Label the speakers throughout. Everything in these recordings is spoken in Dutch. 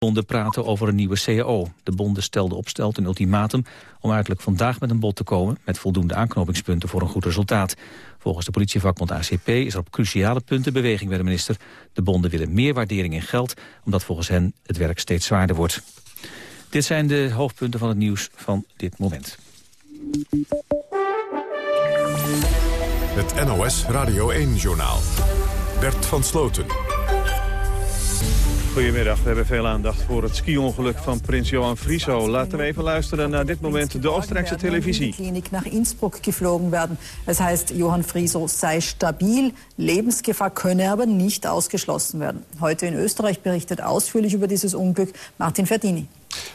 Speaker 1: bonden praten over een nieuwe CAO. De bonden stelden op stelt een ultimatum om uiterlijk vandaag met een bod te komen... met voldoende aanknopingspunten voor een goed resultaat. Volgens de politievakbond ACP is er op cruciale punten beweging bij de minister. De bonden willen meer waardering in geld, omdat volgens hen het werk steeds zwaarder wordt. Dit zijn de hoofdpunten van het nieuws van dit moment.
Speaker 2: Het NOS Radio 1-journaal. Bert van Sloten.
Speaker 3: Goedemiddag, we hebben veel aandacht voor het ski-ongeluk van prins Johan Friso. Laten we even luisteren naar dit moment de Oostenrijkse televisie.
Speaker 4: Klinik naar Innsbruck geflogen werden. Het heißt, Johan Friso sei stabil, Lebensgefahr könne aber nicht ausgeschlossen werden. Heute in Österreich berichtet ausführlich über dieses Unglück Martin Verdini.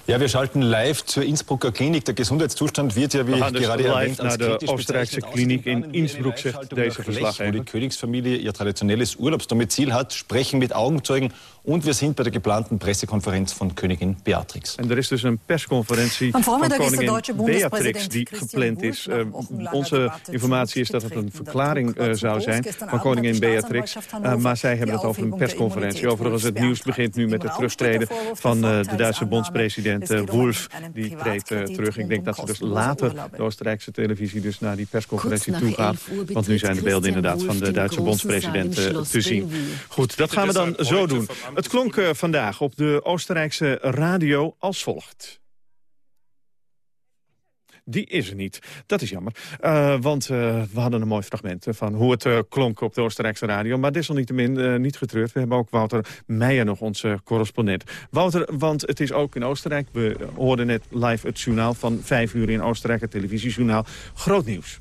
Speaker 5: Ja, wir schalten live zur Innsbrucker Klinik. Der Gesundheitszustand wird ja, wie
Speaker 3: dus
Speaker 5: gerade erwähnt, als
Speaker 3: naar de
Speaker 5: kritisch
Speaker 3: Oostenrijkse kliniek in Innsbruck,
Speaker 5: live
Speaker 3: zegt deze
Speaker 5: nach Lech, wo die. Königsfamilie ihr traditionelles Urlaubsdomizil hat, sprechen mit Augenzeugen und wir sind bei der geplanten Pressekonferenz von Königin Beatrix.
Speaker 3: En er is dus een persconferentie
Speaker 4: Van
Speaker 3: van
Speaker 4: de
Speaker 3: koningin
Speaker 4: Duitse
Speaker 3: Beatrix die
Speaker 4: Christian
Speaker 3: gepland is. Eh,
Speaker 4: wochenlanger
Speaker 3: onze informatie is dat het een verklaring eh, zou zijn van koningin Beatrix. Eh, maar zij hebben het over een persconferentie. Overigens, het nieuws begint nu met het terugtreden van
Speaker 4: der
Speaker 3: eh, de Duitse bondspresident Wolf. Die treedt terug. Ik denk dat ze dus later de Oostenrijkse televisie dus naar die persconferentie toe gaat.
Speaker 6: 11 uur
Speaker 3: Want nu zijn de beelden inderdaad van de Duitse bondspresident te zien. Goed, dat gaan we dan zo doen. Het klonk eh, vandaag op de Oostenrijkse radio als volgt. Die is er niet. Dat is jammer. Eh, want eh, we hadden een mooi fragment van hoe het klonk op de Oostenrijkse radio. Maar desalniettemin niet getreurd. We hebben ook Wouter Meijer nog, onze correspondent. Wouter, want het is ook in Oostenrijk. We hoorden net live het journaal van vijf uur in Oostenrijk. Het televisiejournaal. Groot nieuws.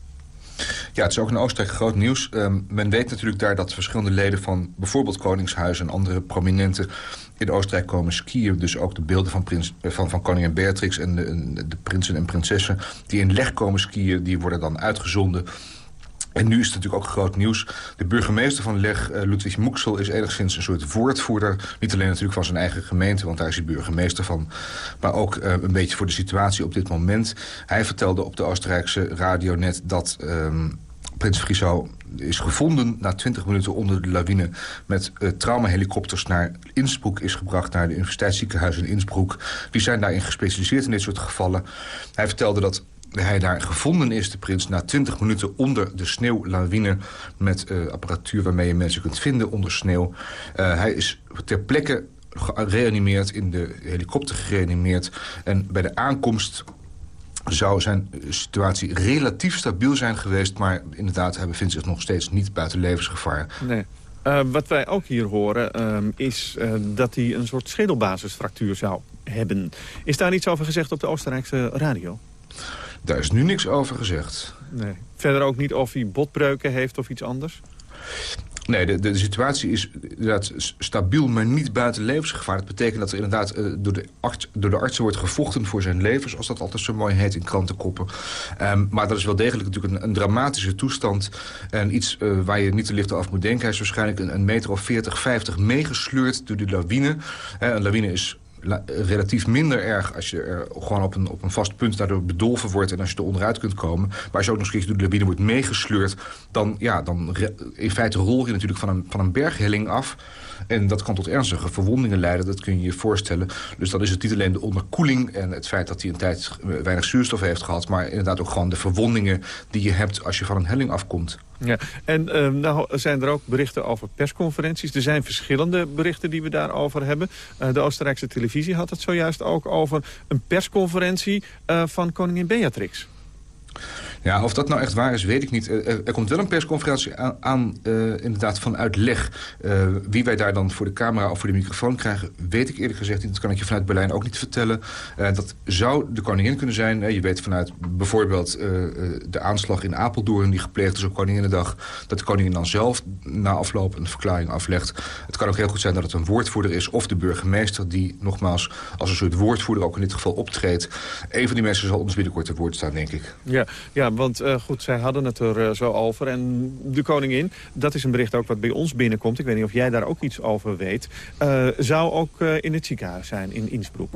Speaker 7: Ja, het is ook in Oostenrijk groot nieuws. Ehm, men weet natuurlijk daar dat verschillende leden van bijvoorbeeld Koningshuis en andere prominenten in Oostenrijk komen skiën. Dus ook de beelden van, prins, eh, van, van koningin Beatrix en de, de prinsen en prinsessen die in Leg komen skiën, die worden dan uitgezonden. En nu is het natuurlijk ook groot nieuws. De burgemeester van Leg, eh, Ludwig Moeksel, is enigszins een soort woordvoerder. Niet alleen natuurlijk van zijn eigen gemeente, want daar is hij burgemeester van. Maar ook eh, een beetje voor de situatie op dit moment. Hij vertelde op de Oostenrijkse radio net dat... ehm, Prins Friso is gevonden na 20 minuten onder de lawine... met uh, traumahelikopters naar Innsbruck is gebracht... naar de universiteitsziekenhuis in Innsbruck. Die zijn daarin gespecialiseerd in dit soort gevallen. Hij vertelde dat hij daar gevonden is, de prins, na 20 minuten onder de sneeuwlawine... met uh, apparatuur waarmee je mensen kunt vinden onder sneeuw. Uh, hij is ter plekke gereanimeerd, in de helikopter gereanimeerd. En bij de aankomst zou zijn situatie relatief stabiel zijn geweest... maar inderdaad, hij bevindt zich nog steeds niet buiten levensgevaar.
Speaker 3: Nee. Wat wij ook hier horen uh, is dat hij een soort schedelbasisfractuur zou hebben. Is daar iets over gezegd op de Oostenrijkse radio?
Speaker 7: Daar is nu niks over gezegd.
Speaker 3: Nee. Verder ook niet of hij botbreuken heeft of iets anders?
Speaker 7: Nee, de, de situatie is inderdaad stabiel, maar niet buiten levensgevaar. Dat betekent dat er inderdaad uh, door, de arts, door de artsen wordt gevochten voor zijn leven... zoals dat altijd zo mooi heet in krantenkoppen. Um, maar dat is wel degelijk natuurlijk een, een dramatische toestand. En iets uh, waar je niet te licht over moet denken. Hij is waarschijnlijk een, een meter of 40, 50 meegesleurd door de lawine. Uh, een lawine is relatief minder erg als je er gewoon op een, op een vast punt daardoor bedolven wordt... en als je er onderuit kunt komen. Maar als je ook nog eens door de lawine wordt meegesleurd... dan, ja, dan in feite rol je natuurlijk van een, van een berghelling af... En dat kan tot ernstige verwondingen leiden, dat kun je je voorstellen. Dus dan is het niet alleen de onderkoeling en het feit dat hij een tijd weinig zuurstof heeft gehad... maar inderdaad ook gewoon de verwondingen die je hebt als je van een helling afkomt.
Speaker 3: Ja, en uh, nou zijn er ook berichten over persconferenties. Er zijn verschillende berichten die we daarover hebben. Uh, de Oostenrijkse televisie had het zojuist ook over een persconferentie uh, van koningin Beatrix.
Speaker 7: Ja, of dat nou echt waar is, weet ik niet. Er, er komt wel een persconferentie aan, aan uh, inderdaad vanuit leg. Uh, wie wij daar dan voor de camera of voor de microfoon krijgen, weet ik eerlijk gezegd niet. Dat kan ik je vanuit Berlijn ook niet vertellen. Dat zou de koningin kunnen zijn. je weet vanuit bijvoorbeeld de aanslag in Apeldoorn die gepleegd is op Koninginnedag... dat de koningin dan zelf na afloop een verklaring aflegt. Het kan ook heel goed zijn dat het een woordvoerder is of de burgemeester... die nogmaals als een soort woordvoerder ook in dit geval optreedt. Een van die mensen zal ons binnenkort te woord staan, denk ik.
Speaker 3: Ja, ja want uh, goed, zij hadden het er uh, zo over. En de koningin, dat is een bericht ook wat bij ons binnenkomt. Ik weet niet of jij daar ook iets over weet. Uh, zou ook in het ziekenhuis zijn in Innsbruck.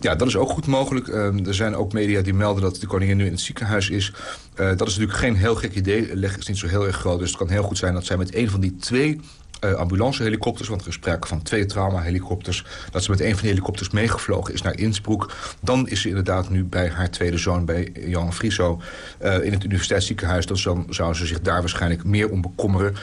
Speaker 7: Ja, dat is ook goed mogelijk. Uh, er zijn ook media die melden dat de koningin nu in het ziekenhuis is. Dat is natuurlijk geen heel gek idee. Leg is niet zo heel erg groot, dus het kan heel goed zijn dat zij met een van die twee ambulancehelikopters... want er is sprake van twee traumahelikopters... dat ze met een van die helikopters meegevlogen is naar Innsbruck. Dan is ze inderdaad nu bij haar tweede zoon, bij Jan Friso... Uh, in het universiteitsziekenhuis. Dan zou ze zich daar waarschijnlijk meer om bekommeren...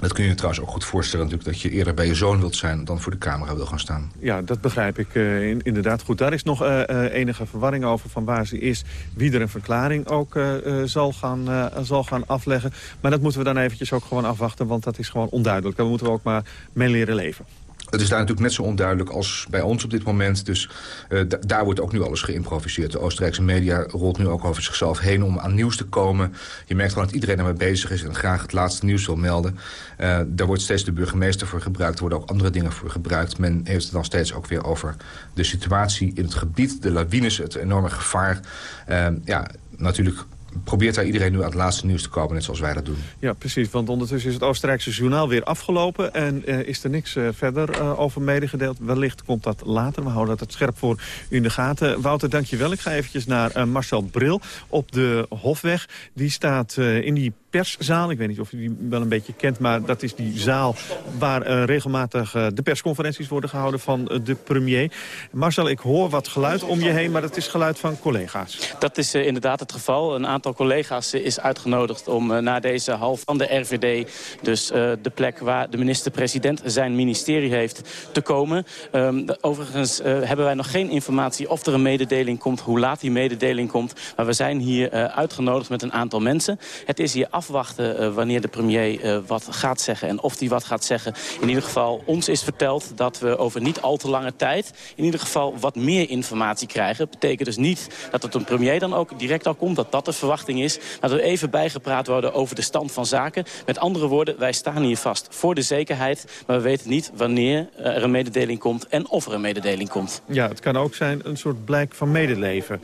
Speaker 7: Dat kun je je trouwens ook goed voorstellen natuurlijk... dat je eerder bij je zoon wilt zijn dan voor de camera wil gaan staan.
Speaker 3: Ja, dat begrijp ik uh, inderdaad goed. Daar is nog uh, uh, enige verwarring over van waar ze is... wie er een verklaring ook zal, gaan, zal gaan afleggen. Maar dat moeten we dan eventjes ook gewoon afwachten... want dat is gewoon onduidelijk. Daar moeten we ook maar mee leren leven.
Speaker 7: Het is daar natuurlijk net zo onduidelijk als bij ons op dit moment. Dus uh, daar wordt ook nu alles geïmproviseerd. De Oostenrijkse media rolt nu ook over zichzelf heen om aan nieuws te komen. Je merkt gewoon dat iedereen ermee bezig is en graag het laatste nieuws wil melden. Uh, daar wordt steeds de burgemeester voor gebruikt. Er worden ook andere dingen voor gebruikt. Men heeft het dan steeds ook weer over de situatie in het gebied. De lawines, het enorme gevaar. Uh, ja, natuurlijk probeert daar iedereen nu aan het laatste nieuws te komen, net zoals wij dat doen.
Speaker 3: Ja, precies, want ondertussen is het Oostenrijkse journaal weer afgelopen... en uh, is er niks uh, verder uh, over medegedeeld. Wellicht komt dat later, we houden dat scherp voor u in de gaten. Wouter, dankjewel. Ik ga eventjes naar Marcel Bril op de Hofweg. Die staat in die perszaal. Ik weet niet of u die wel een beetje kent, maar dat is die zaal... waar uh, regelmatig uh, de persconferenties worden gehouden van uh, de premier. Marcel, ik hoor wat geluid om je heen, maar dat is geluid van collega's.
Speaker 6: Dat is inderdaad het geval. Een aantal collega's is uitgenodigd om naar deze hal van de RVD... dus de plek waar de minister-president zijn ministerie heeft, te komen. Um, overigens hebben wij nog geen informatie of er een mededeling komt... hoe laat die mededeling komt. Maar we zijn hier uitgenodigd met een aantal mensen. Het is hier afwachten uh, wanneer de premier uh, wat gaat zeggen en of hij wat gaat zeggen. In ieder geval, ons is verteld dat we over niet al te lange tijd... in ieder geval wat meer informatie krijgen. Dat betekent dus niet dat het een premier dan ook direct al komt... dat dat de verwachting is. Maar dat we even bijgepraat worden over de stand van zaken. Met andere woorden, wij staan hier vast voor de zekerheid... maar we weten niet wanneer er een mededeling komt en of er een mededeling komt.
Speaker 3: Ja, het kan ook zijn een soort blijk van medeleven.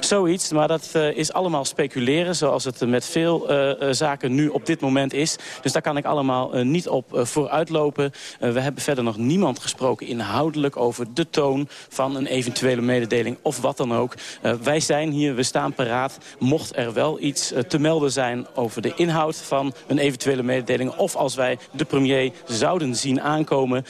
Speaker 6: Zoiets, maar dat uh, is allemaal speculeren... zoals het met veel uh, zaken nu op dit moment is. Dus daar kan ik allemaal niet op vooruitlopen. We hebben verder nog niemand gesproken inhoudelijk over de toon van een eventuele mededeling of wat dan ook. wij zijn hier, we staan paraat. Mocht er wel iets te melden zijn over de inhoud van een eventuele mededeling... of als wij de premier zouden zien aankomen,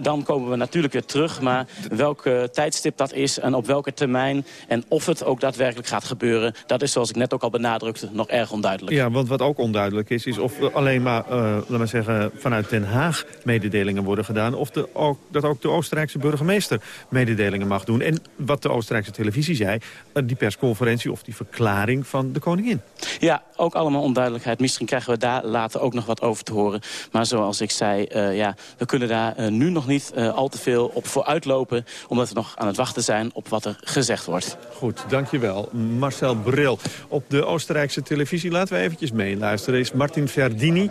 Speaker 6: dan komen we natuurlijk weer terug. Maar welke tijdstip dat is en op welke termijn... en of het ook daadwerkelijk gaat gebeuren... dat is, zoals ik net ook al benadrukte, nog erg onduidelijk.
Speaker 3: Ja, want wat ook onduidelijk is, is of alleen maar, uh, laten we zeggen, vanuit Den Haag mededelingen worden gedaan. Of de, ook, dat ook de Oostenrijkse burgemeester mededelingen mag doen. En wat de Oostenrijkse televisie zei, uh, die persconferentie of die verklaring van de koningin.
Speaker 6: Ja, ook allemaal onduidelijkheid. Misschien krijgen we daar later ook nog wat over te horen. Maar zoals ik zei, uh, ja, we kunnen daar nu nog niet al te veel op vooruitlopen. Omdat we nog aan het wachten zijn op wat er gezegd wordt.
Speaker 3: Goed, dankjewel. Marcel Bril. Op de Oostenrijkse televisie laten we eventjes meeluisteren. Is Martin Verdini,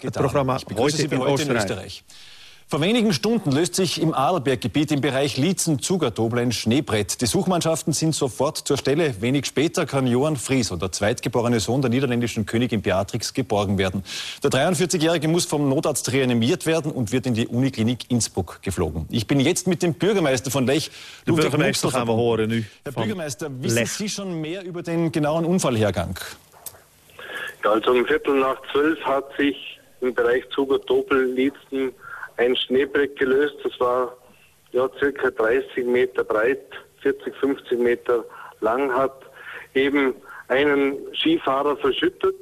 Speaker 3: het Programma Heute in Oostenrijk.
Speaker 8: Vor wenigen Stunden löst sich im Arlberggebiet im Bereich Lietzen-Zugertobel ein Schneebrett. Die Suchmannschaften sind sofort zur Stelle. Wenig später kann Johann Frieso, der zweitgeborene Sohn der niederländischen Königin Beatrix, geborgen werden. Der 43-Jährige muss vom Notarzt reanimiert werden und wird in die Uniklinik Innsbruck geflogen. Ich bin jetzt mit dem Bürgermeister von Lech.
Speaker 3: De burgemeester gaan we horen nu.
Speaker 8: Herr Bürgermeister, wissen Lech. Sie schon mehr über den genauen Unfallhergang?
Speaker 9: Also um Viertel nach zwölf hat sich im Bereich Zuger-Topel-Lietzen ein Schneebrett gelöst. Das war ja circa 30 Meter breit, 40, 50 Meter lang, hat eben einen Skifahrer verschüttet.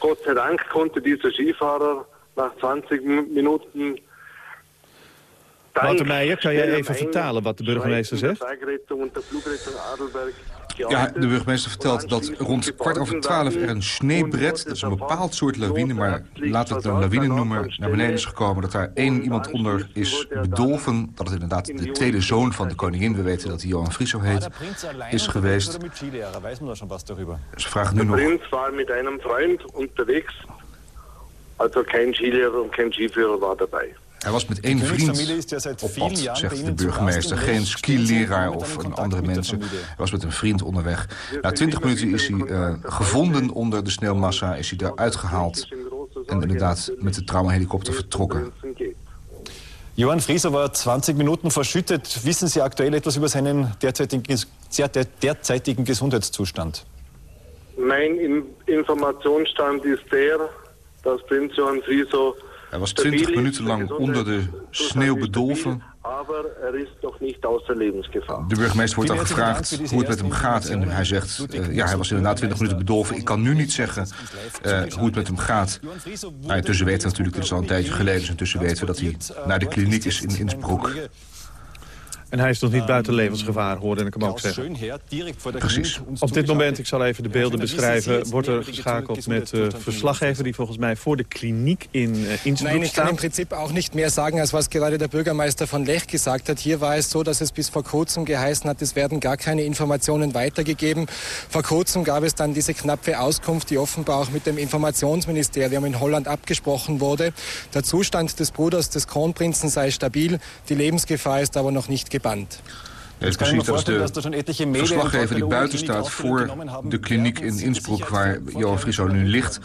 Speaker 9: Gott sei Dank konnte dieser Skifahrer nach 20 Minuten
Speaker 3: Wouter Meijer, kan jij even vertalen wat de burgemeester zegt?
Speaker 7: Ja, de burgemeester vertelt dat rond kwart over twaalf er een sneebret, dat is een bepaald soort lawine, maar laten we het een lawine noemen, naar beneden is gekomen. Dat daar één iemand onder is bedolven. Dat het inderdaad de tweede zoon van de koningin, we weten dat hij Johan Friso heet, is geweest. Ze vragen nu nog...
Speaker 9: De prins was met een vriend onderwegs. Also geen skilehrer en geen skiführer was daarbij.
Speaker 7: Hij was met één vriend op pad, zegt de burgemeester. Geen skileraar of een andere mensen. Hij was met een vriend onderweg. Na twintig minuten is hij uh, gevonden onder de sneeuwmassa. Is hij daar uitgehaald. En inderdaad met de traumahelikopter vertrokken.
Speaker 8: Johann Frieser war 20 Minuten verschüttet. Wissen Sie aktuell etwas über seinen derzeitigen, derzeitigen Gesundheitszustand?
Speaker 9: Mein Informationsstand ist der, dass Prinz Johann Frieser
Speaker 7: Hij was 20 minuten lang onder de sneeuw bedolven.
Speaker 9: Maar er is nog niet außer levensgevaar.
Speaker 7: De burgemeester wordt dan gevraagd hoe het met hem gaat. En hij zegt, uh, ja, hij was inderdaad 20 minuten bedolven. Ik kan nu niet zeggen uh, hoe het met hem gaat. Maar intussen weten we natuurlijk, dit is al een tijdje geleden... dus intussen weten we dat hij naar de kliniek is in Innsbruck.
Speaker 3: En hij is nog niet buiten levensgevaar, hoorde ik hem ook zeggen.
Speaker 7: Precies.
Speaker 3: Op dit moment, ik zal even de beelden beschrijven... wordt er geschakeld met de verslaggever... die volgens mij voor de kliniek in uh, Innsbruck
Speaker 10: Nein, ich kann im Prinzip auch nicht mehr sagen, als was gerade der Bürgermeister von Lech gesagt hat. Hier war es so, dass es bis vor kurzem geheißen hat, es werden gar keine Informationen weitergegeben. Vor kurzem gab es dann diese knappe Auskunft, die offenbar auch mit dem Informationsministerium in Holland abgesprochen wurde. Der Zustand des Bruders des Kronprinzen sei stabil, die Lebensgefahr ist aber noch nicht gebannt.
Speaker 7: Het is precies dat is de verslaggever die buiten staat voor de kliniek in Innsbruck... waar Johan Friso nu ligt.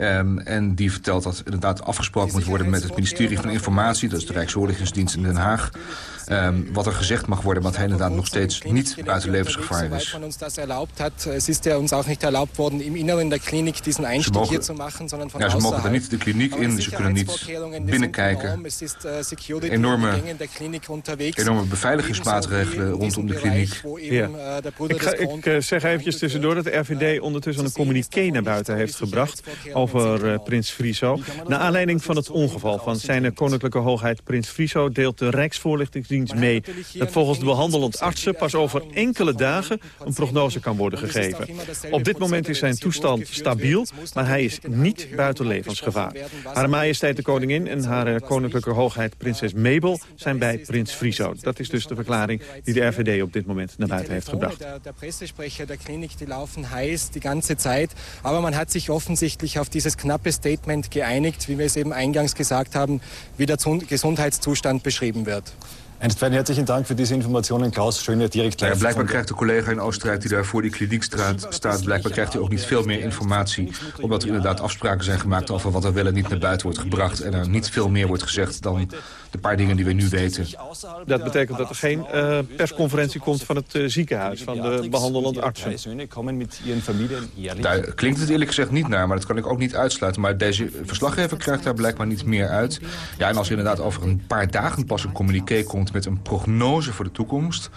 Speaker 7: Um, en die vertelt dat inderdaad afgesproken moet worden met het ministerie van Informatie. Dat is de Rijksvoorlichtingsdienst in Den Haag. Um, wat er gezegd mag worden, wat hij inderdaad nog steeds niet buiten levensgevaar is.
Speaker 10: Ja
Speaker 7: ze mogen er niet de kliniek in, ze kunnen niet binnenkijken. Enorme, beveiligingsmaatregelen rondom de kliniek.
Speaker 3: Ja. Ik, uh, zeg eventjes tussendoor dat de RVD ondertussen een communiqué naar buiten heeft gebracht over uh, prins Friso. Naar aanleiding van het ongeval van zijn koninklijke hoogheid prins Friso deelt de Rijksvoorlichtingsdienst mee dat volgens de behandelend artsen pas over enkele dagen een prognose kan worden gegeven. Op dit moment is zijn toestand stabiel, maar hij is niet buiten levensgevaar. Haar majesteit de koningin en haar koninklijke hoogheid prinses Mabel zijn bij prins Friso. Dat is dus de verklaring die de RVD op dit moment naar buiten heeft gebracht.
Speaker 10: De pressesprecher der Klinik die laufen heiß die ganze Zeit, aber man hat sich offensichtlich auf dieses knappe Statement geeinigt, wie wir es eben eingangs gesagt haben, wie der Gesundheitszustand beschrieben wird.
Speaker 8: En Sven, herzlichen Dank voor deze informationen. Klaus, schön direct
Speaker 7: ja, Blijkbaar krijgt de collega in Oostenrijk die daar voor die kliniek staat... blijkbaar krijgt hij ook niet veel meer informatie. Omdat er inderdaad afspraken zijn gemaakt over wat er wel en niet naar buiten wordt gebracht. En er niet veel meer wordt gezegd dan de paar dingen die we nu weten.
Speaker 3: Dat betekent dat er geen uh, persconferentie komt van het uh, ziekenhuis, van de behandelend artsen.
Speaker 7: Daar klinkt het eerlijk gezegd niet naar, maar dat kan ik ook niet uitsluiten. Maar deze verslaggever krijgt daar blijkbaar niet meer uit. Ja, en als er inderdaad over een paar dagen pas een communiqué komt met een prognose voor de toekomst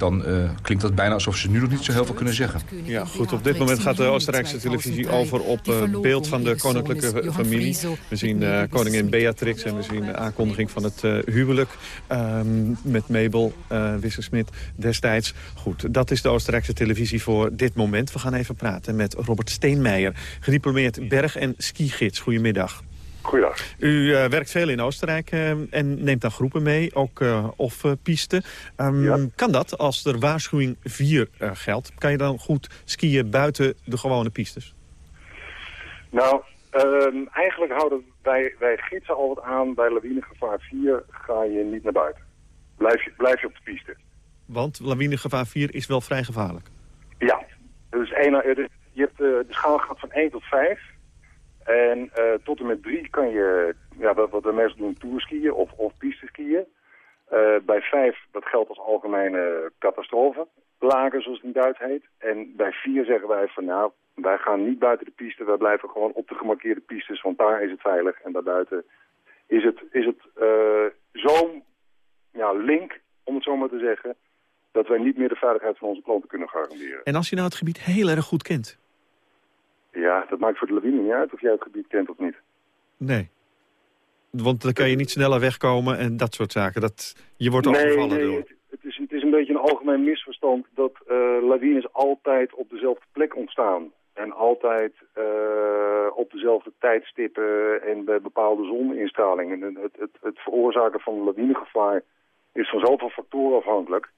Speaker 7: dan uh, klinkt dat bijna alsof ze nu nog niet zo heel veel kunnen zeggen.
Speaker 3: Ja, goed. Op dit moment gaat de Oostenrijkse televisie over op uh, beeld van de koninklijke familie. We zien uh, koningin Beatrix en we zien de aankondiging van het huwelijk um, met Mabel Wissersmit destijds. Goed, dat is de Oostenrijkse televisie voor dit moment. We gaan even praten met Robert Steenmeijer, gediplomeerd berg- en skigids. Goedemiddag.
Speaker 11: Goeiedag.
Speaker 3: U uh, werkt veel in Oostenrijk uh, en neemt dan groepen mee, ook uh, off-piste. Um, ja. Kan dat als er waarschuwing 4 geldt? Kan je dan goed skiën buiten de gewone pistes?
Speaker 11: Nou, um, eigenlijk houden wij, wij gidsen altijd aan... bij lawinegevaar 4 ga je niet naar buiten. Blijf je, blijf je op de piste.
Speaker 3: Want lawinegevaar 4 is wel vrij gevaarlijk?
Speaker 11: Ja. Dus een, je hebt, de schaal gaat van 1 tot 5... En uh, tot en met drie kan je, ja, wat, wat we meestal doen, tourskiën of, of piste skiën. Uh, bij vijf, dat geldt als algemene catastrofe, lager zoals het in Duits heet. En bij vier zeggen wij van nou, wij gaan niet buiten de piste, wij blijven gewoon op de gemarkeerde pistes, want daar is het veilig. En daarbuiten is het, is het uh, zo'n ja, link, om het zo maar te zeggen, dat wij niet meer de veiligheid van onze klanten kunnen garanderen.
Speaker 3: En als je nou het gebied heel erg goed kent?
Speaker 11: Ja, dat maakt voor de lawine niet uit of jij het gebied kent of niet.
Speaker 3: Nee. Want dan kan je niet sneller wegkomen en dat soort zaken. Dat, je wordt
Speaker 11: nee,
Speaker 3: overvallen
Speaker 11: nee,
Speaker 3: door.
Speaker 11: Het, het, is, het is een beetje een algemeen misverstand dat uh, lawines altijd op dezelfde plek ontstaan. En altijd uh, op dezelfde tijdstippen en bij bepaalde zoninstralingen. En het, het, het veroorzaken van lawinegevaar is van zoveel factoren afhankelijk...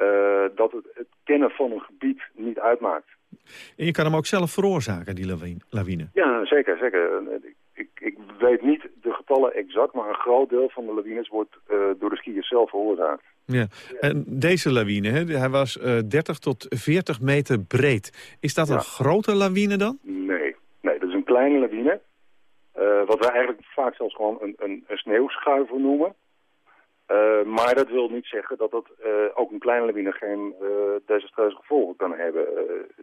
Speaker 11: Uh, dat het, het kennen van een gebied niet uitmaakt.
Speaker 3: En je kan hem ook zelf veroorzaken, die lawine?
Speaker 11: Ja, zeker. zeker. Ik, ik weet niet de getallen exact, maar een groot deel van de lawines wordt uh, door de skiers zelf veroorzaakt.
Speaker 3: Ja. En deze lawine, hè, hij was uh, 30 tot 40 meter breed. Is dat ja. een grote lawine dan?
Speaker 11: Nee, nee dat is een kleine lawine. Uh, wat wij eigenlijk vaak zelfs gewoon een, een, een sneeuwschuiver noemen. Uh, maar dat wil niet zeggen dat dat uh, ook een kleine lawine geen uh, desastreuze gevolgen kan hebben.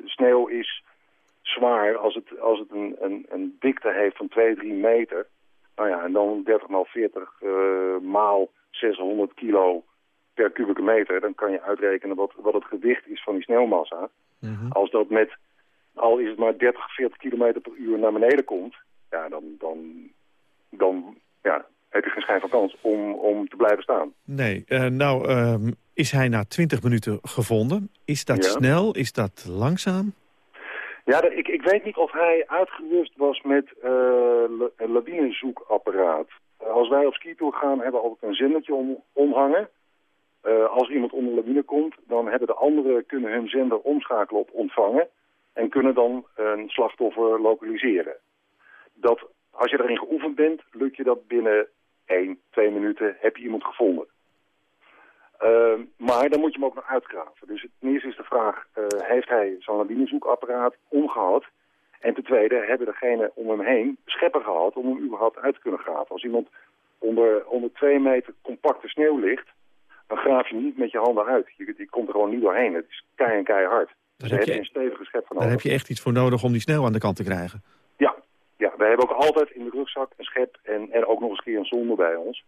Speaker 11: sneeuw is zwaar als het, als het een, een, een dikte heeft van 2, 3 meter. Nou ja, en dan 30 maal 40 uh, maal 600 kilo per kubieke meter. Dan kan je uitrekenen wat, wat het gewicht is van die sneeuwmassa.
Speaker 3: Mhm.
Speaker 11: Als dat met, al is het maar 30, 40 kilometer per uur naar beneden komt... Ja, dan, dan, dan ja, heb je geen schijn van kans om, om te blijven staan.
Speaker 3: Nee, uh, nou um, is hij na 20 minuten gevonden. Is dat
Speaker 11: Ja.
Speaker 3: snel? Is dat langzaam?
Speaker 11: Ja, ik, ik weet niet of hij uitgerust was met eh, een lawinezoekapparaat. Eh, als wij op skitour gaan, hebben we altijd een zendertje om, omhangen. Eh, als iemand onder de lawine komt, dan hebben de anderen kunnen hun zender omschakelen op ontvangen. En kunnen dan een slachtoffer lokaliseren. Dat, als je erin geoefend bent, lukt je dat binnen 1, 2 minuten heb je iemand gevonden. Eh, maar dan moet je hem ook nog uitgraven. Dus ten eerste is de vraag, eh, heeft hij zo'n lawinezoekapparaat omgehad? En ten tweede, hebben degene om hem heen scheppen gehad om hem überhaupt uit te kunnen graven? Als iemand onder, onder twee meter compacte sneeuw ligt, dan graaf je niet met je handen uit. Je, je komt er gewoon niet doorheen. Het is kei en keihard. Dus daar
Speaker 3: heb
Speaker 11: je een stevige schep van
Speaker 3: Daar
Speaker 11: nodig.
Speaker 3: heb je echt iets voor nodig om die sneeuw aan de kant te krijgen.
Speaker 11: Ja, wij hebben ook altijd in de rugzak een schep en, en ook nog eens een keer een zonde bij ons.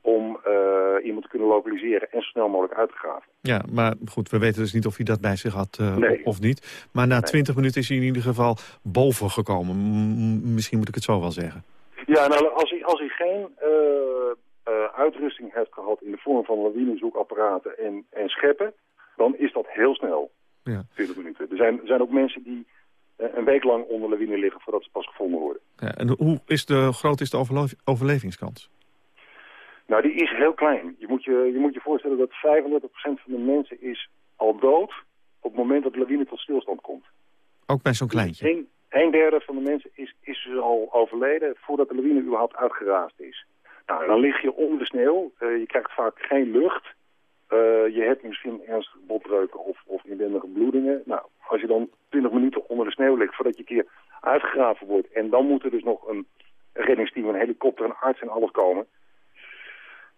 Speaker 11: Om eh, iemand te kunnen lokaliseren en zo snel mogelijk uit te graven.
Speaker 3: Ja, maar goed, we weten dus niet of hij dat bij zich had eh,
Speaker 11: Nee.
Speaker 3: of niet. Maar na 20 minuten is hij in ieder geval boven gekomen. M- misschien moet ik het zo wel zeggen.
Speaker 11: Ja, nou, als hij, als hij geen eh, uitrusting heeft gehad in de vorm van lawinezoekapparaten en, en scheppen, dan is dat heel snel.
Speaker 3: Ja.
Speaker 11: 20 minuten. Er zijn, er zijn ook mensen die een week lang onder lawine liggen voordat ze pas gevonden worden.
Speaker 3: Ja, en hoe is de, groot is de overle- overlevingskans?
Speaker 11: Nou, die is heel klein. Je moet je, je, moet je voorstellen dat 35% van de mensen is al dood op het moment dat de lawine tot stilstand komt.
Speaker 3: Ook bij zo'n kleintje.
Speaker 11: Een, een derde van de mensen is, is dus al overleden voordat de lawine überhaupt uitgeraasd is. Nou, dan lig je onder de sneeuw. Eh, je krijgt vaak geen lucht. Eh, je hebt misschien ernstige botbreuken of, of inwendige bloedingen. Nou, als je dan 20 minuten onder de sneeuw ligt voordat je een keer uitgegraven wordt... en dan moet er dus nog een reddingsteam, een helikopter, een arts en alles komen...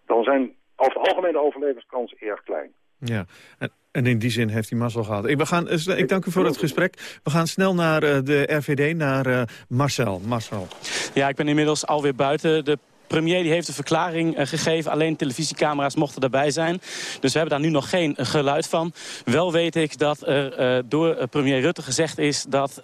Speaker 11: dan zijn over het algemeen de overlevingskansen erg klein.
Speaker 3: Ja, en, en in die zin heeft hij mazzel gehad. Ik, we gaan, eh, ik dank u voor het gesprek. We gaan snel naar eh, de RVD, naar eh, Marcel. Marcel.
Speaker 6: Ja, ik ben inmiddels alweer buiten. De premier die heeft een verklaring eh, gegeven. Alleen televisiecamera's mochten daarbij zijn. Dus we hebben daar nu nog geen eh, geluid van. Wel weet ik dat er eh, door premier Rutte gezegd is... dat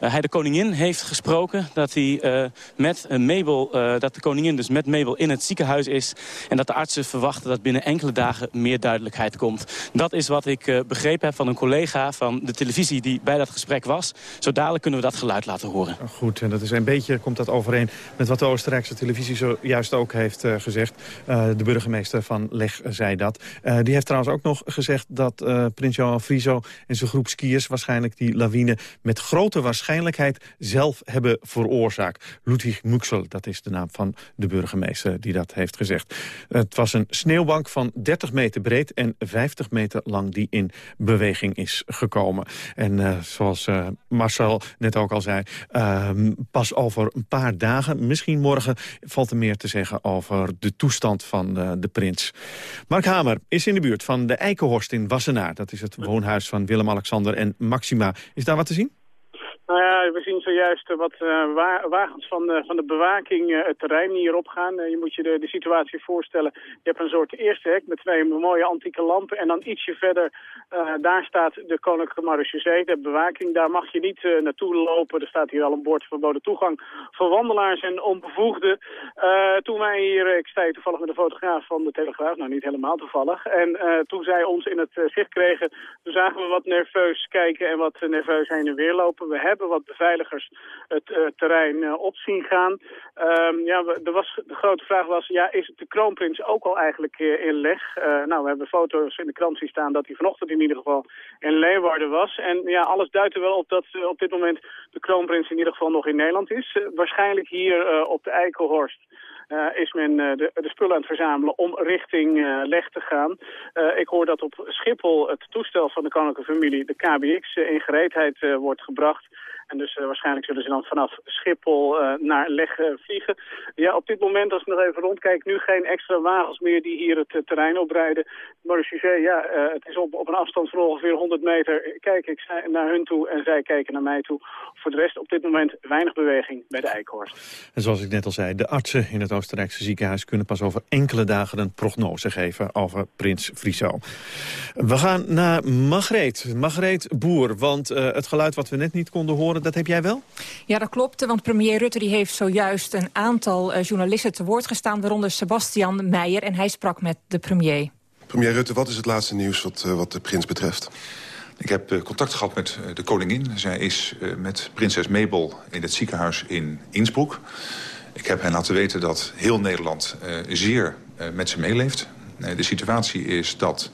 Speaker 6: hij de koningin heeft gesproken. Dat, hij, met Mabel, dat de koningin dus met Mabel in het ziekenhuis is. En dat de artsen verwachten dat binnen enkele dagen meer duidelijkheid komt. Dat is wat ik begrepen heb van een collega van de televisie... die bij dat gesprek was. Zo dadelijk kunnen we dat geluid laten horen.
Speaker 3: Goed, en dat is een beetje, komt dat overeen met wat de Oostenrijkse televisie zojuist ook heeft eh, gezegd. Eh, de burgemeester van Leg zei dat. Eh, die heeft trouwens ook nog gezegd dat prins Johan Frieso en zijn groep skiers waarschijnlijk die lawine met grote waarschijnlijkheid zelf hebben veroorzaakt. Ludwig Muxel, dat is de naam van de burgemeester die dat heeft gezegd. Het was een sneeuwbank van 30 meter breed en 50 meter lang die in beweging is gekomen. En zoals Marcel net ook al zei, ehm, pas over een paar dagen, misschien morgen, valt er meer te zeggen over de toestand van eh, de prins. Mark Hamer is in de buurt van de Eikenhorst in Wassenaar. Dat is het woonhuis van Willem-Alexander en Maxima. Is daar wat te zien?
Speaker 12: Nou ja, we zien zojuist eh, wat eh, wa- wagens van, de- van de bewaking eh, het terrein hier opgaan. Je moet je de, de situatie voorstellen. Je hebt een soort eerste hek met twee mooie antieke lampen. En dan ietsje verder, daar staat de Koninklijke Marechaussee, de bewaking. Daar mag je niet naartoe lopen. Er staat hier al een bord verboden toegang voor wandelaars en onbevoegden. Toen wij hier, ik sta hier toevallig met een fotograaf van de Telegraaf, nou niet helemaal toevallig. En toen zij ons in het zicht kregen, toen zagen we wat nerveus kijken en wat nerveus heen en weer lopen. We hebben wat beveiligers het eh, terrein eh, op zien gaan. Ehm, ja, er was, de grote vraag was, ja, is de kroonprins ook al eigenlijk eh, in leg? Nou, we hebben foto's in de krant zien staan dat hij vanochtend in ieder geval in Leeuwarden was. En ja, alles duidt er wel op dat op dit moment de kroonprins in ieder geval nog in Nederland is. Waarschijnlijk hier op de Eikelhorst. Eh, is men eh, de, de spullen aan het verzamelen om richting eh, Leg te gaan. Ik hoor dat op Schiphol het toestel van de koninklijke familie, de KBX, in gereedheid wordt gebracht. En dus waarschijnlijk zullen ze dan vanaf Schiphol naar Leg vliegen. Ja, op dit moment, als ik nog even rondkijk, nu geen extra wagens meer die hier het terrein oprijden. Maurice ja, het is op, op een afstand van ongeveer 100 meter. Kijk ik naar hun toe en zij kijken naar mij toe. Voor de rest op dit moment weinig beweging bij de Eikhorst.
Speaker 3: En zoals ik net al zei, de artsen in het Oostenrijkse ziekenhuis... kunnen pas over enkele dagen een prognose geven over prins Friso. We gaan naar Margreet. Margreet Boer, want het geluid wat we net niet konden horen, dat heb jij wel?
Speaker 13: Ja, dat klopt, want premier Rutte die heeft zojuist een aantal uh, journalisten te woord gestaan... waaronder Sebastian Meijer, en hij sprak met de premier.
Speaker 14: Premier Rutte, wat is het laatste nieuws wat, uh, wat de prins betreft?
Speaker 15: Ik heb uh, contact gehad met uh, de koningin. Zij is uh, met prinses Mabel in het ziekenhuis in Innsbruck. Ik heb hen laten weten dat heel Nederland zeer met ze meeleeft. de situatie is dat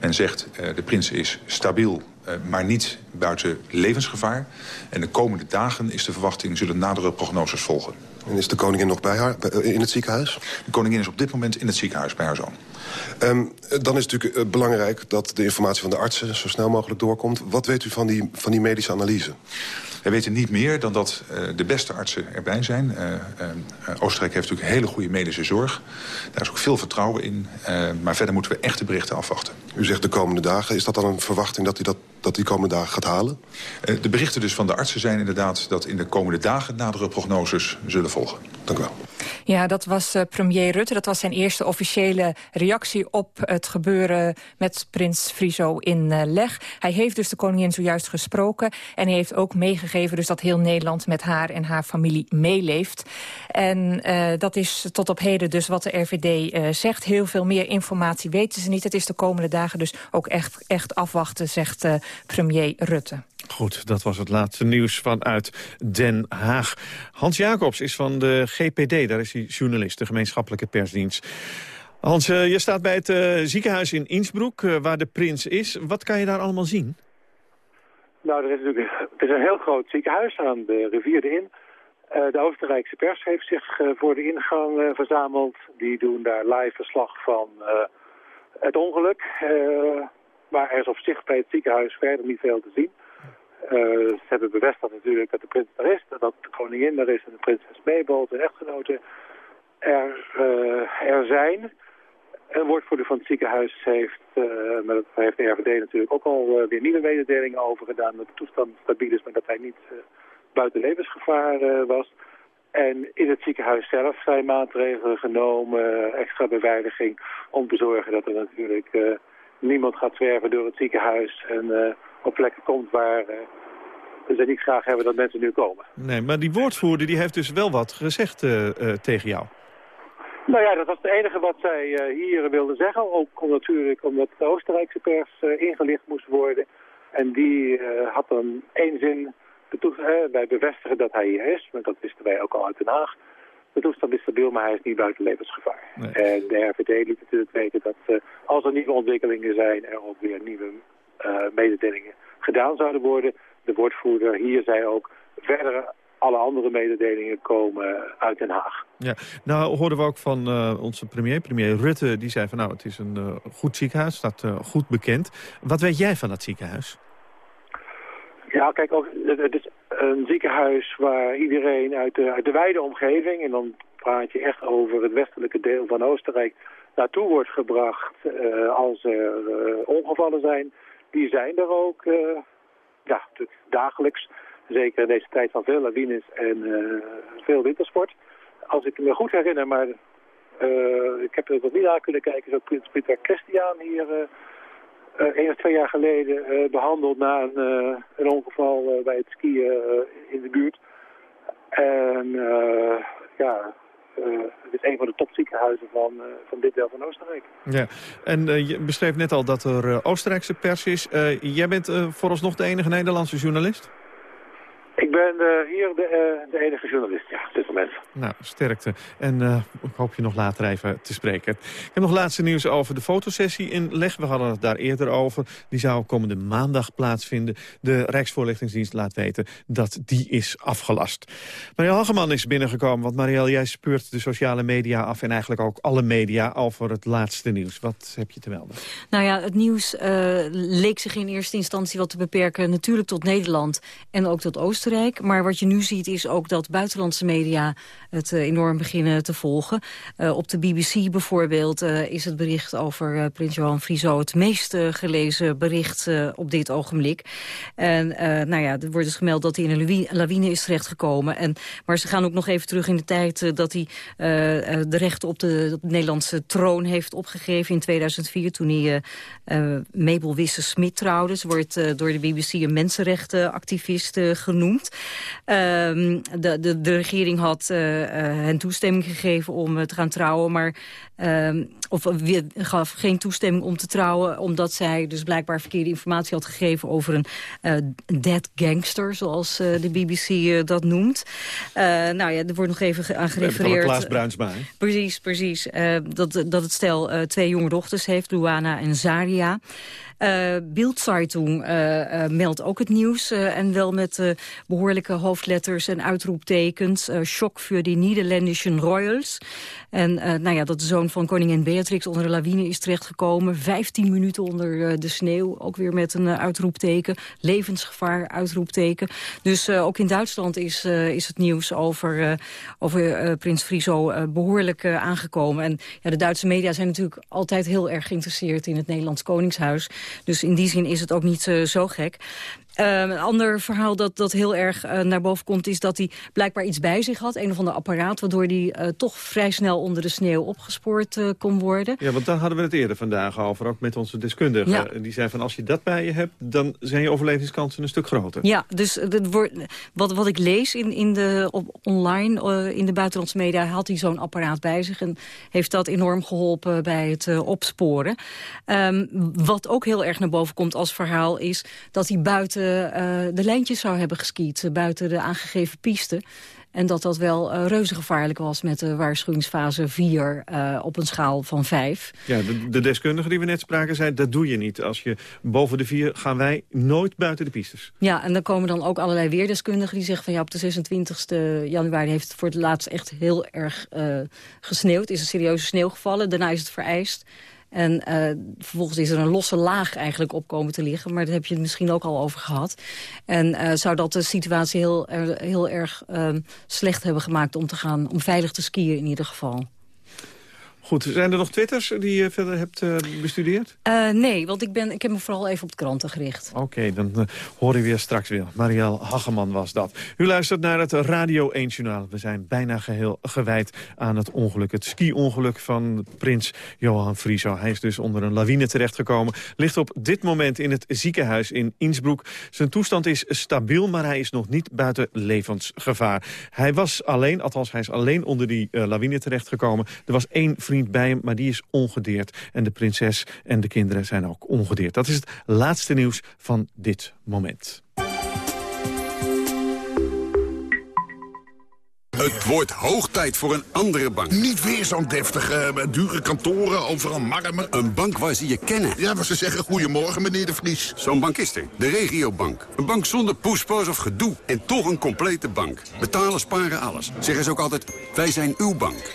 Speaker 15: men zegt de prins is stabiel, maar niet buiten levensgevaar. En de komende dagen is de verwachting zullen nadere prognoses volgen.
Speaker 14: En is de koningin nog bij haar in het ziekenhuis?
Speaker 15: De koningin is op dit moment in het ziekenhuis bij haar zoon.
Speaker 14: Um, dan is het natuurlijk belangrijk dat de informatie van de artsen zo snel mogelijk doorkomt. Wat weet u van die, van die medische analyse?
Speaker 15: Wij weten niet meer dan dat uh, de beste artsen erbij zijn. Uh, Oostenrijk heeft natuurlijk hele goede medische zorg. Daar is ook veel vertrouwen in. maar verder moeten we echte berichten afwachten.
Speaker 14: U zegt de komende dagen. Is dat dan een verwachting dat u dat, dat die komende dagen gaat halen?
Speaker 15: de berichten dus van de artsen zijn inderdaad... dat in de komende dagen nadere prognoses zullen volgen.
Speaker 14: Dank u wel.
Speaker 13: Ja, dat was premier Rutte. Dat was zijn eerste officiële reactie op het gebeuren met prins Friso in Leg. Hij heeft dus de koningin zojuist gesproken. En hij heeft ook meegegeven dus dat heel Nederland met haar en haar familie meeleeft. En uh, dat is tot op heden dus wat de RVD zegt. Heel veel meer informatie weten ze niet. Het is de komende dagen dus ook echt, echt afwachten, zegt premier Rutte.
Speaker 3: Goed, dat was het laatste nieuws vanuit Den Haag. Hans Jacobs is van de GPD, daar is hij journalist, de gemeenschappelijke persdienst. Hans, je staat bij het ziekenhuis in Innsbruck, waar de prins is. Wat kan je daar allemaal zien?
Speaker 16: Nou, er is natuurlijk, het is een heel groot ziekenhuis aan de rivier de In. de Oostenrijkse pers heeft zich voor de ingang verzameld. Die doen daar live verslag van het ongeluk. maar er is op zich bij het ziekenhuis verder niet veel te zien. Ze hebben bevestigd natuurlijk dat de prins er is, dat de koningin er is en de prinses Mabel, de echtgenote, er, er zijn. Een woordvoerder van het ziekenhuis heeft, uh, maar heeft de RVD natuurlijk ook al weer nieuwe mededelingen over gedaan, dat de toestand stabiel is, maar dat hij niet buiten levensgevaar was. En in het ziekenhuis zelf zijn maatregelen genomen, extra beveiliging, om te zorgen dat er natuurlijk niemand gaat zwerven door het ziekenhuis en op plekken komt waar uh, ze niet graag hebben dat mensen nu komen.
Speaker 3: Nee, maar die woordvoerder die heeft dus wel wat gezegd uh, uh, tegen jou.
Speaker 16: Nou ja, dat was het enige wat zij hier wilde zeggen. Ook om, natuurlijk omdat de Oostenrijkse pers ingelicht moest worden. En die had dan één zin wij bevestigen dat hij hier is. Maar dat wisten wij ook al uit Den Haag. De toestand is stabiel, maar hij is niet buiten levensgevaar. Nee. En de RVD liet natuurlijk weten dat als er nieuwe ontwikkelingen zijn... er ook weer nieuwe uh, mededelingen gedaan zouden worden. De woordvoerder hier zei ook, verder alle andere mededelingen komen uit Den Haag.
Speaker 3: Ja, nou hoorden we ook van uh, onze premier, premier Rutte, die zei van nou het is een uh, goed ziekenhuis, staat uh, goed bekend. Wat weet jij van dat ziekenhuis?
Speaker 16: Ja, kijk, ook, het is een ziekenhuis waar iedereen uit de, uit de wijde omgeving, en dan praat je echt over het westelijke deel van Oostenrijk, naartoe wordt gebracht als er ongevallen zijn die zijn er ook ja, dagelijks. Zeker in deze tijd van veel lawines en uh, veel wintersport. Als ik me goed herinner, maar uh, ik heb er nog niet aan kunnen kijken, zo Prins Pieter Christian hier één of twee jaar geleden behandeld na een, een ongeval bij het skiën in de buurt. En ja, uh, het is een van de topziekenhuizen van, van dit deel van Oostenrijk.
Speaker 3: Ja, en je beschreef net al dat er Oostenrijkse pers is. jij bent vooralsnog de enige Nederlandse journalist?
Speaker 16: Ik ben uh, hier de, uh, de, enige journalist, ja, op dit moment.
Speaker 3: Nou, sterkte. En uh, ik hoop je nog later even te spreken. Ik heb nog laatste nieuws over de fotosessie in Leg. We hadden het daar eerder over. Die zou komende maandag plaatsvinden. De Rijksvoorlichtingsdienst laat weten dat die is afgelast. Marielle Hageman is binnengekomen. Want Marielle, jij speurt de sociale media af... en eigenlijk ook alle media over het laatste nieuws. Wat heb je te melden?
Speaker 17: Nou ja, het nieuws leek zich in eerste instantie wat te beperken... natuurlijk tot Nederland en ook tot Oostenrijk Maar wat je nu ziet is ook dat buitenlandse media het enorm beginnen te volgen. op de BBC bijvoorbeeld is het bericht over prins Johan Friso... het meest gelezen bericht op dit ogenblik. En nou ja, er wordt dus gemeld dat hij in een lawine is terechtgekomen. En, maar ze gaan ook nog even terug in de tijd dat hij de rechten op de, op de Nederlandse troon heeft opgegeven in 2004... toen hij Mabel Wisse-Smit trouwde. Ze wordt door de BBC een mensenrechtenactivist uh, Ehm, de, de, de, regering had hen toestemming gegeven om te gaan trouwen... maar ehm, of gaf geen toestemming om te trouwen... omdat zij dus blijkbaar verkeerde informatie had gegeven... over een dead gangster, zoals de BBC dat noemt. nou ja, er wordt nog even aan gerefereerd.
Speaker 3: Klaas Bruinsma.
Speaker 17: Precies, precies. dat, dat het stel twee jonge dochters heeft, Luana en Zaria. Uh, Bildzeitung uh, uh, meldt ook het nieuws. en wel met behoorlijke hoofdletters en uitroeptekens. shock voor die Nederlandse royals. En nou ja, dat de zoon van koningin Beatrix onder de lawine is terechtgekomen. 15 minuten onder de sneeuw. Ook weer met een uitroepteken. Levensgevaar, uitroepteken. Dus ook in Duitsland is, is het nieuws over, over prins Friso behoorlijk aangekomen. En ja, de Duitse media zijn natuurlijk altijd heel erg geïnteresseerd in het Nederlands Koningshuis. Dus in die zin is het ook niet zo gek. Uh, een ander verhaal dat, dat heel erg uh, naar boven komt... is dat hij blijkbaar iets bij zich had. Een of ander apparaat waardoor hij uh, toch vrij snel onder de sneeuw opgespoord kon worden.
Speaker 3: Ja, want daar hadden we het eerder vandaag over. Ook met onze deskundigen. Ja. Die zei van als je dat bij je hebt... dan zijn je overlevingskansen een stuk groter.
Speaker 17: Ja, dus wordt, wat, wat ik lees in, in de, op, online in de buitenlandse media... had hij zo'n apparaat bij zich. En heeft dat enorm geholpen bij het opsporen. Um, wat ook heel erg naar boven komt als verhaal is... dat hij buiten uh, de lijntjes zou hebben geskiet... Uh, buiten de aangegeven piste. En dat dat wel uh, reuze gevaarlijk was met de waarschuwingsfase 4 uh, op een schaal van 5.
Speaker 3: Ja, de, de deskundige die we net spraken zei, dat doe je niet. Als je boven de 4 gaan wij nooit buiten de pistes.
Speaker 17: Ja, en dan komen dan ook allerlei weerdeskundigen die zeggen van ja, op de 26e januari heeft het voor het laatst echt heel erg uh, gesneeuwd. Is een serieuze sneeuw gevallen, daarna is het vereist. En uh, vervolgens is er een losse laag eigenlijk op komen te liggen. Maar daar heb je het misschien ook al over gehad. En uh, zou dat de situatie heel, heel erg uh, slecht hebben gemaakt om te gaan, om veilig te skiën in ieder geval.
Speaker 3: Goed, zijn er nog twitters die je verder hebt uh, bestudeerd?
Speaker 17: Uh, nee, want ik, ben, ik heb me vooral even op de kranten gericht.
Speaker 3: Oké, okay, dan uh, hoor je weer straks weer. Marielle Hageman was dat. U luistert naar het Radio 1 Journaal. We zijn bijna geheel gewijd aan het ongeluk. Het ski-ongeluk van prins Johan Frieso. Hij is dus onder een lawine terechtgekomen. Ligt op dit moment in het ziekenhuis in Innsbruck. Zijn toestand is stabiel, maar hij is nog niet buiten levensgevaar. Hij was alleen, althans hij is alleen onder die lawine terechtgekomen. Er was één vriend bij hem, maar die is ongedeerd. En de prinses en de kinderen zijn ook ongedeerd. Dat is het laatste nieuws van dit moment.
Speaker 18: Het wordt hoog tijd voor een andere bank.
Speaker 19: Niet weer zo'n deftige, uh, dure kantoren, overal marmer.
Speaker 18: Een bank waar ze je kennen.
Speaker 19: Ja, waar ze zeggen goedemorgen, meneer de Vries.
Speaker 18: Zo'n bank is er. De regiobank. Een bank zonder poespas of gedoe. En toch een complete bank. Betalen, sparen, alles. Zeggen ze ook altijd, wij zijn uw bank.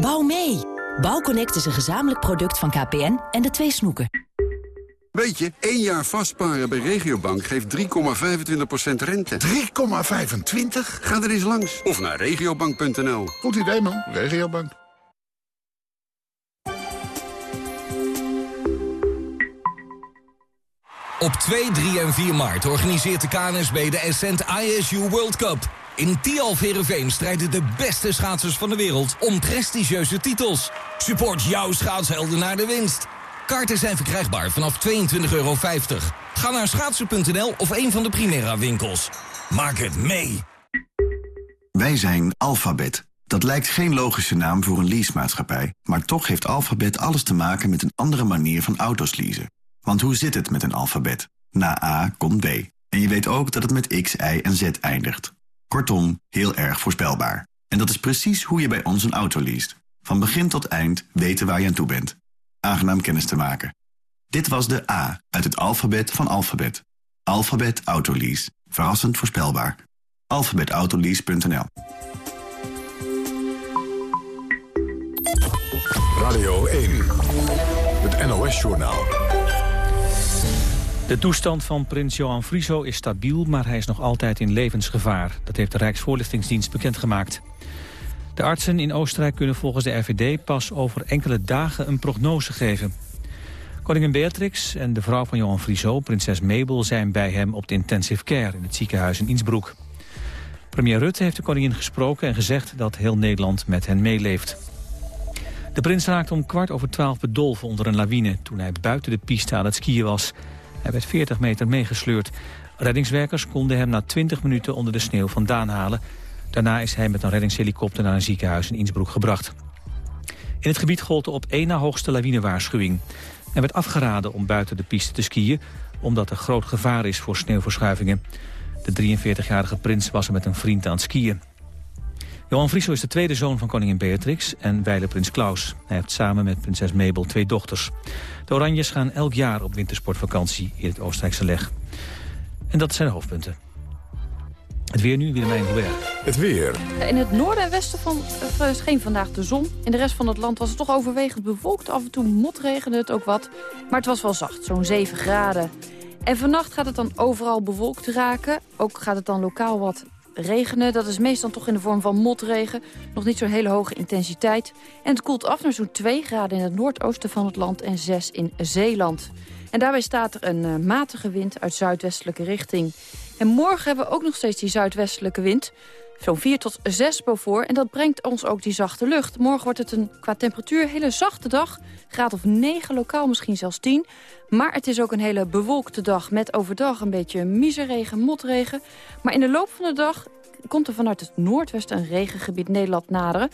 Speaker 20: Bouw mee! Bouwconnect is een gezamenlijk product van KPN en de twee snoeken.
Speaker 18: Weet je, één jaar vastparen bij Regiobank geeft 3,25% rente.
Speaker 19: 3,25?
Speaker 18: Ga er eens langs. Of naar regiobank.nl.
Speaker 19: Goed idee, man. Regiobank.
Speaker 21: Op 2, 3 en 4 maart organiseert de KNSB de Ascent ISU World Cup. In Tialf strijden de beste schaatsers van de wereld om prestigieuze titels. Support jouw schaatshelden naar de winst. Kaarten zijn verkrijgbaar vanaf 22,50 euro. Ga naar schaatsen.nl of een van de Primera winkels. Maak het mee.
Speaker 22: Wij zijn Alphabet. Dat lijkt geen logische naam voor een leasemaatschappij... maar toch heeft Alphabet alles te maken met een andere manier van auto's leasen. Want hoe zit het met een alfabet? Na A komt B. En je weet ook dat het met X, Y en Z eindigt. Kortom, heel erg voorspelbaar. En dat is precies hoe je bij ons een auto leest. Van begin tot eind weten waar je aan toe bent. Aangenaam kennis te maken. Dit was de A uit het alfabet van alfabet. Alphabet Autolease. Verrassend voorspelbaar. alphabetautolease.nl
Speaker 23: Radio 1. Het NOS-journaal.
Speaker 24: De toestand van prins Johan Frieso is stabiel, maar hij is nog altijd in levensgevaar. Dat heeft de Rijksvoorlichtingsdienst bekendgemaakt. De artsen in Oostenrijk kunnen volgens de RVD pas over enkele dagen een prognose geven. Koningin Beatrix en de vrouw van Johan Frieso, prinses Mabel, zijn bij hem op de intensive care in het ziekenhuis in Innsbruck. Premier Rutte heeft de koningin gesproken en gezegd dat heel Nederland met hen meeleeft. De prins raakte om kwart over twaalf bedolven onder een lawine toen hij buiten de piste aan het skiën was. Hij werd 40 meter meegesleurd. Reddingswerkers konden hem na 20 minuten onder de sneeuw vandaan halen. Daarna is hij met een reddingshelikopter naar een ziekenhuis in Innsbruck gebracht. In het gebied gold de op één na hoogste lawinewaarschuwing. Er werd afgeraden om buiten de piste te skiën... omdat er groot gevaar is voor sneeuwverschuivingen. De 43-jarige prins was er met een vriend aan het skiën. Johan Frieso is de tweede zoon van koningin Beatrix en wijle prins Klaus. Hij heeft samen met prinses Mabel twee dochters. De Oranjes gaan elk jaar op wintersportvakantie in het Oostenrijkse leg. En dat zijn de hoofdpunten. Het weer nu, Willemijn Hubert.
Speaker 23: Het weer.
Speaker 25: In het noorden en westen van, uh, scheen vandaag de zon. In de rest van het land was het toch overwegend bewolkt. Af en toe motregende het ook wat. Maar het was wel zacht, zo'n 7 graden. En vannacht gaat het dan overal bewolkt raken. Ook gaat het dan lokaal wat regenen. Dat is meestal toch in de vorm van motregen. Nog niet zo'n hele hoge intensiteit. En het koelt af naar zo'n 2 graden in het noordoosten van het land en 6 in Zeeland. En daarbij staat er een uh, matige wind uit zuidwestelijke richting. En morgen hebben we ook nog steeds die zuidwestelijke wind. Zo'n 4 tot 6 boven. En dat brengt ons ook die zachte lucht. Morgen wordt het een qua temperatuur hele zachte dag. Graad of 9, lokaal misschien zelfs 10. Maar het is ook een hele bewolkte dag met overdag een beetje miseregen, motregen. Maar in de loop van de dag komt er vanuit het noordwesten een regengebied Nederland naderen.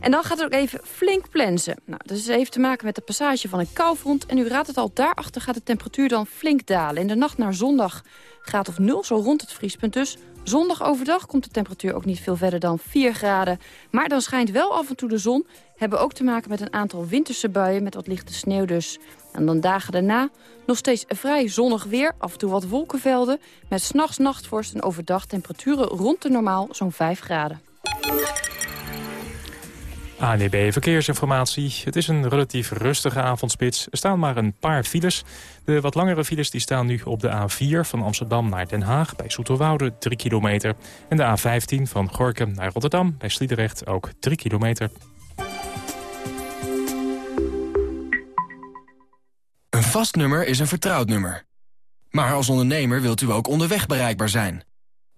Speaker 25: En dan gaat het ook even flink plensen. Nou, dat heeft te maken met de passage van een koufront. En u raadt het al, daarachter gaat de temperatuur dan flink dalen. In de nacht naar zondag gaat of 0, zo rond het vriespunt dus. Zondag overdag komt de temperatuur ook niet veel verder dan 4 graden. Maar dan schijnt wel af en toe de zon. Hebben ook te maken met een aantal winterse buien met wat lichte sneeuw dus. En dan dagen daarna nog steeds vrij zonnig weer. Af en toe wat wolkenvelden. Met s'nachts nachtvorst en overdag temperaturen rond de normaal zo'n 5 graden.
Speaker 26: ANEB Verkeersinformatie. Het is een relatief rustige avondspits. Er staan maar een paar files. De wat langere files die staan nu op de A4 van Amsterdam naar Den Haag... bij Soeterwoude 3 kilometer. En de A15 van Gorkum naar Rotterdam bij Sliedrecht ook 3 kilometer.
Speaker 27: Een vast nummer is een vertrouwd nummer. Maar als ondernemer wilt u ook onderweg bereikbaar zijn.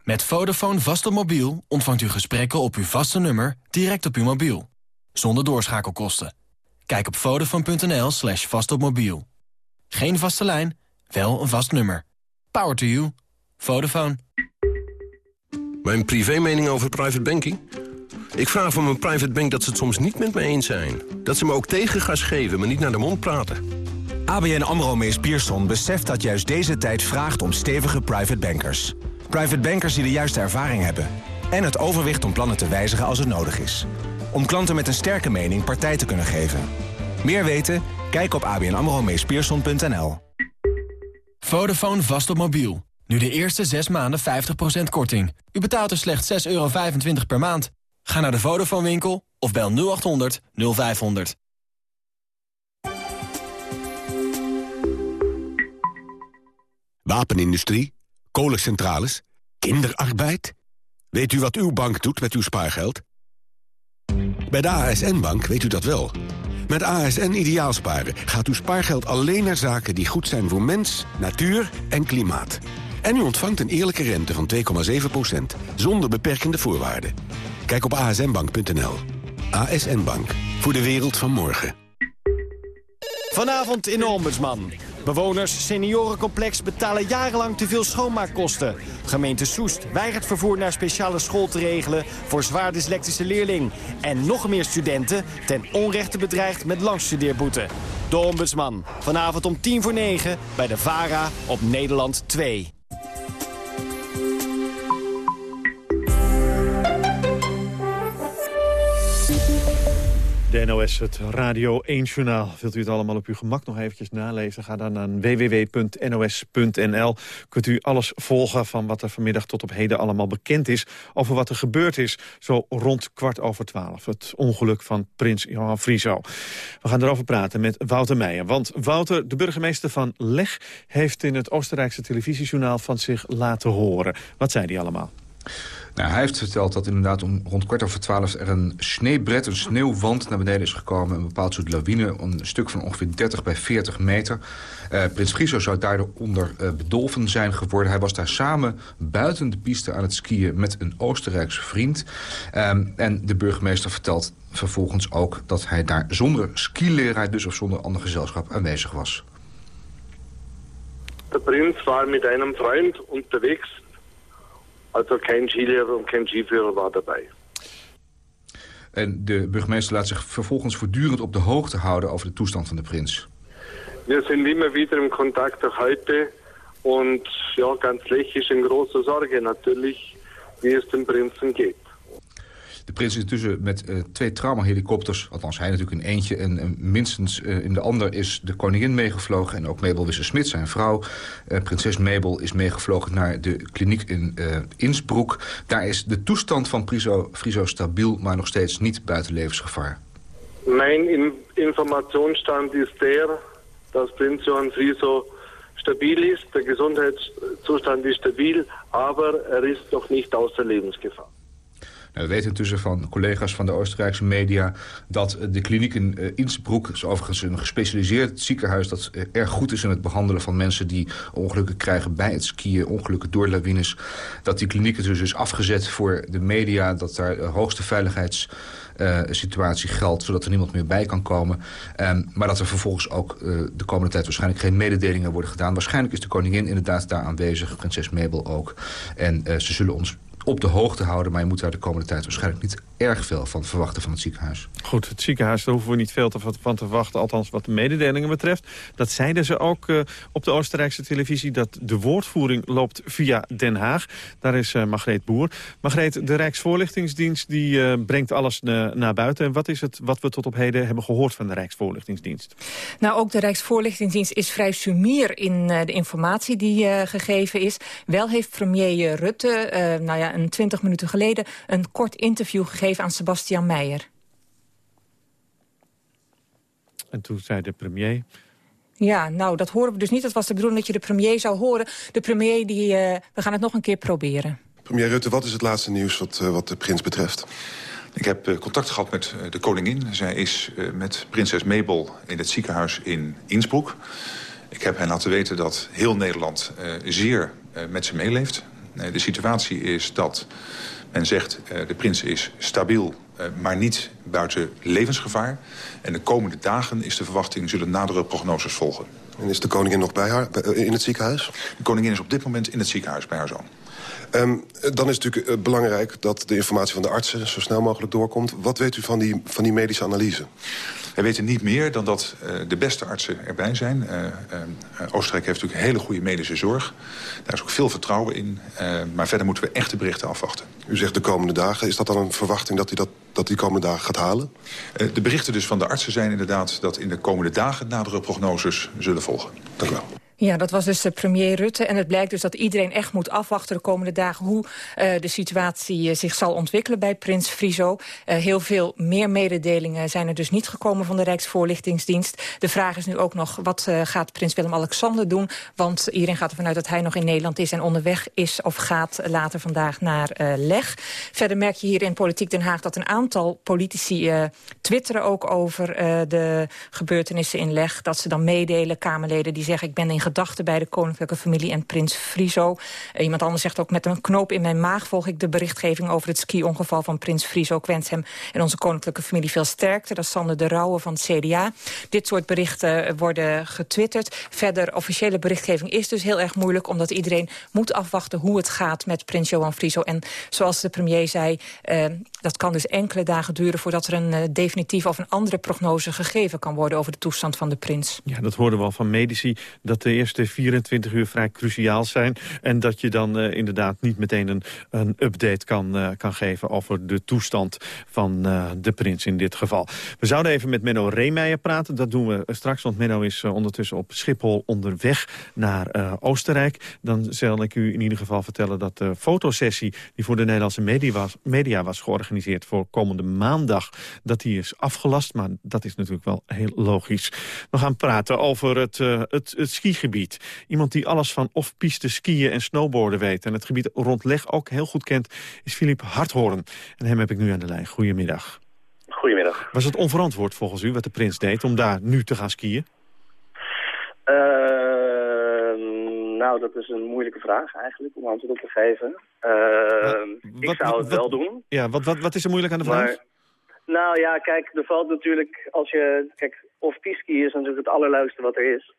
Speaker 27: Met Vodafone vast op mobiel ontvangt u gesprekken op uw vaste nummer direct op uw mobiel zonder doorschakelkosten. Kijk op vodafone.nl slash vastopmobiel. Geen vaste lijn, wel een vast nummer. Power to you. Vodafone.
Speaker 28: Mijn privé mening over private banking? Ik vraag van mijn private bank dat ze het soms niet met me eens zijn. Dat ze me ook tegengas geven, maar niet naar de mond praten.
Speaker 29: ABN AMRO Mees Pierson beseft dat juist deze tijd vraagt om stevige private bankers. Private bankers die de juiste ervaring hebben. En het overwicht om plannen te wijzigen als het nodig is om klanten met een sterke mening partij te kunnen geven. Meer weten? Kijk op abnamromeespierson.nl.
Speaker 27: Vodafone vast op mobiel. Nu de eerste 6 maanden 50% korting. U betaalt er slechts 6,25 euro per maand. Ga naar de Vodafone winkel of bel 0800 0500.
Speaker 18: Wapenindustrie, kolencentrales, kinderarbeid. Weet u wat uw bank doet met uw spaargeld? Bij de ASN-bank weet u dat wel. Met ASN Ideaalsparen gaat uw spaargeld alleen naar zaken die goed zijn voor mens, natuur en klimaat. En u ontvangt een eerlijke rente van 2,7%, zonder beperkende voorwaarden. Kijk op asnbank.nl. ASN Bank, voor de wereld van morgen.
Speaker 30: Vanavond in de Ombudsman. Bewoners seniorencomplex betalen jarenlang te veel schoonmaakkosten. Gemeente Soest weigert vervoer naar speciale school te regelen... voor zwaar dyslectische leerling. En nog meer studenten ten onrechte bedreigd met langstudeerboete. De Ombudsman. Vanavond om tien voor negen bij de VARA op Nederland 2.
Speaker 3: De NOS, het Radio 1-journaal. Wilt u het allemaal op uw gemak nog eventjes nalezen? Ga dan naar www.nos.nl. Kunt u alles volgen van wat er vanmiddag tot op heden allemaal bekend is... over wat er gebeurd is, zo rond kwart over twaalf. Het ongeluk van prins Johan Frieso. We gaan erover praten met Wouter Meijer. Want Wouter, de burgemeester van Leg... heeft in het Oostenrijkse televisiejournaal van zich laten horen. Wat zei hij allemaal?
Speaker 7: Nou, hij heeft verteld dat inderdaad om rond kwart over twaalf... er een sneeuwbret, een sneeuwwand naar beneden is gekomen. Een bepaald soort lawine, een stuk van ongeveer 30 bij 40 meter. Uh, Prins Friso zou daardoor onder uh, bedolven zijn geworden. Hij was daar samen buiten de piste aan het skiën met een Oostenrijkse vriend. Um, en de burgemeester vertelt vervolgens ook dat hij daar zonder skileraar... dus of zonder ander gezelschap aanwezig was.
Speaker 9: De prins was met een vriend onderwegs Also geen skilehrer en geen skiführer was daarbij.
Speaker 7: En de burgemeester laat zich vervolgens voortdurend op de hoogte houden over de toestand van de prins.
Speaker 9: We zijn immer wieder in contact auch heute. Und ja, ganz lächig in große Sorge natürlich, wie es dem Prinzen geht.
Speaker 7: De prins is intussen met uh, twee traumahelikopters, althans hij natuurlijk in eentje... en minstens uh, in de ander is de koningin meegevlogen... en ook Mabel Wisse-Smit, zijn vrouw. prinses Mabel is meegevlogen naar de kliniek in Innsbruck. Daar is de toestand van Friso, Friso stabiel, maar nog steeds niet buiten levensgevaar.
Speaker 9: Mijn in informationsstand is der, dat prins Johan Friso stabil is. De gezondheidszustand is stabiel, maar er is nog niet außer levensgevaar.
Speaker 7: Nou, we weten intussen van collega's van de Oostenrijkse media... dat de kliniek in uh, Innsbruck is overigens een gespecialiseerd ziekenhuis... dat uh, erg goed is in het behandelen van mensen die ongelukken krijgen... bij het skiën, ongelukken door lawines. Dat die kliniek dus is afgezet voor de media... dat daar de hoogste veiligheids... Uh, situatie geldt, zodat er niemand meer bij kan komen. Um, maar dat er vervolgens ook de komende tijd waarschijnlijk geen mededelingen worden gedaan. Waarschijnlijk is de koningin inderdaad daar aanwezig, prinses Mabel ook. En ze zullen ons op de hoogte houden. Maar je moet daar de komende tijd waarschijnlijk niet erg veel van verwachten van het ziekenhuis.
Speaker 3: Goed, het ziekenhuis, daar hoeven we niet veel te, van te verwachten. Althans wat de mededelingen betreft. Dat zeiden ze ook uh, op de Oostenrijkse televisie. Dat de woordvoering loopt via Den Haag. Daar is uh, Margreet Boer. Margreet, de Rijksvoorlichtingsdienst die uh, brengt alles naar buiten. En wat is het wat we tot op heden hebben gehoord van de Rijksvoorlichtingsdienst?
Speaker 13: Nou, ook de Rijksvoorlichtingsdienst is vrij sumier in de informatie die gegeven is. Wel heeft premier Rutte, nou ja, een twintig minuten geleden... een kort interview gegeven aan Sebastian Meijer.
Speaker 3: En toen zei de premier...
Speaker 13: Ja, nou, dat horen we dus niet. Dat was de bedoeling dat je de premier zou horen. De premier, die, uh, we gaan het nog een keer proberen.
Speaker 14: Premier Rutte, wat is het laatste nieuws wat, uh, wat de prins betreft?
Speaker 15: Ik heb uh, contact gehad met de koningin. Zij is met prinses Mabel in het ziekenhuis in Innsbruck. Ik heb hen laten weten dat heel Nederland zeer met ze meeleeft. De situatie is dat men zegt uh, de prins is stabiel, uh, maar niet buiten levensgevaar. En de komende dagen is de verwachting zullen nadere prognoses volgen.
Speaker 14: En is de koningin nog bij haar in het ziekenhuis?
Speaker 15: De koningin is op dit moment in het ziekenhuis bij haar zoon.
Speaker 14: Um, dan is het natuurlijk belangrijk dat de informatie van de artsen zo snel mogelijk doorkomt. Wat weet u van die, van die medische analyse?
Speaker 15: Wij weten niet meer dan dat uh, de beste artsen erbij zijn. Uh, Oostenrijk heeft natuurlijk hele goede medische zorg. Daar is ook veel vertrouwen in. maar verder moeten we echte berichten afwachten.
Speaker 14: U zegt de komende dagen. Is dat dan een verwachting dat hij dat, dat die komende dagen gaat halen?
Speaker 15: de berichten dus van de artsen zijn inderdaad dat in de komende dagen nadere prognoses zullen volgen.
Speaker 14: Dank u wel.
Speaker 13: Ja, dat was dus premier Rutte. En het blijkt dus dat iedereen echt moet afwachten de komende dagen... hoe uh, de situatie uh, zich zal ontwikkelen bij Prins Friso. Heel veel meer mededelingen zijn er dus niet gekomen van de Rijksvoorlichtingsdienst. De vraag is nu ook nog, wat gaat prins Willem-Alexander doen? Want iedereen gaat ervan uit dat hij nog in Nederland is... en onderweg is of gaat later vandaag naar Leg. Verder merk je hier in Politiek Den Haag dat een aantal politici twitteren ook over de gebeurtenissen in Leg. Dat ze dan meedelen, Kamerleden die zeggen... ik ben in gedachten bij de koninklijke familie en prins Friso. Uh, iemand anders zegt ook met een knoop in mijn maag volg ik de berichtgeving over het ski-ongeval van prins Friso. Ik wens hem en onze koninklijke familie veel sterkte. Dat is Sander de Rauwe van het CDA. Dit soort berichten worden getwitterd. Verder, officiële berichtgeving is dus heel erg moeilijk... omdat iedereen moet afwachten hoe het gaat met prins Johan Friso. En zoals de premier zei, uh, dat kan dus enkele dagen duren... voordat er een uh, definitieve of een andere prognose gegeven kan worden... over de toestand van de prins.
Speaker 3: Ja, dat hoorden we al van medici, dat de eerste 24 uur vrij cruciaal zijn. En dat je dan uh, inderdaad niet meteen een, een update kan, uh, kan geven over de toestand van de prins in dit geval. We zouden even met Menno Reemeijer praten. Dat doen we straks, want Menno is ondertussen op Schiphol onderweg naar Oostenrijk. Dan zal ik u in ieder geval vertellen dat de fotosessie die voor de Nederlandse media was, media was georganiseerd voor komende maandag, dat die is afgelast. Maar dat is natuurlijk wel heel logisch. We gaan praten over het, uh, het, het skigebied. Iemand die alles van off-piste skiën en snowboarden weet... en het gebied rond Leg ook heel goed kent, is Filip Harthoorn. En hem heb ik nu aan de lijn. Goedemiddag.
Speaker 31: Goedemiddag.
Speaker 3: Was het onverantwoord volgens u wat de prins deed om daar nu te gaan skiën?
Speaker 31: Uh, nou, dat is een moeilijke vraag eigenlijk om antwoord op te geven. Uh, ik zou het
Speaker 3: wat,
Speaker 31: wel doen.
Speaker 3: Ja, wat, wat, wat is er moeilijk aan de vraag?
Speaker 31: Maar, nou ja, kijk, er valt natuurlijk, als je, kijk, of piste is natuurlijk het allerleukste wat er is.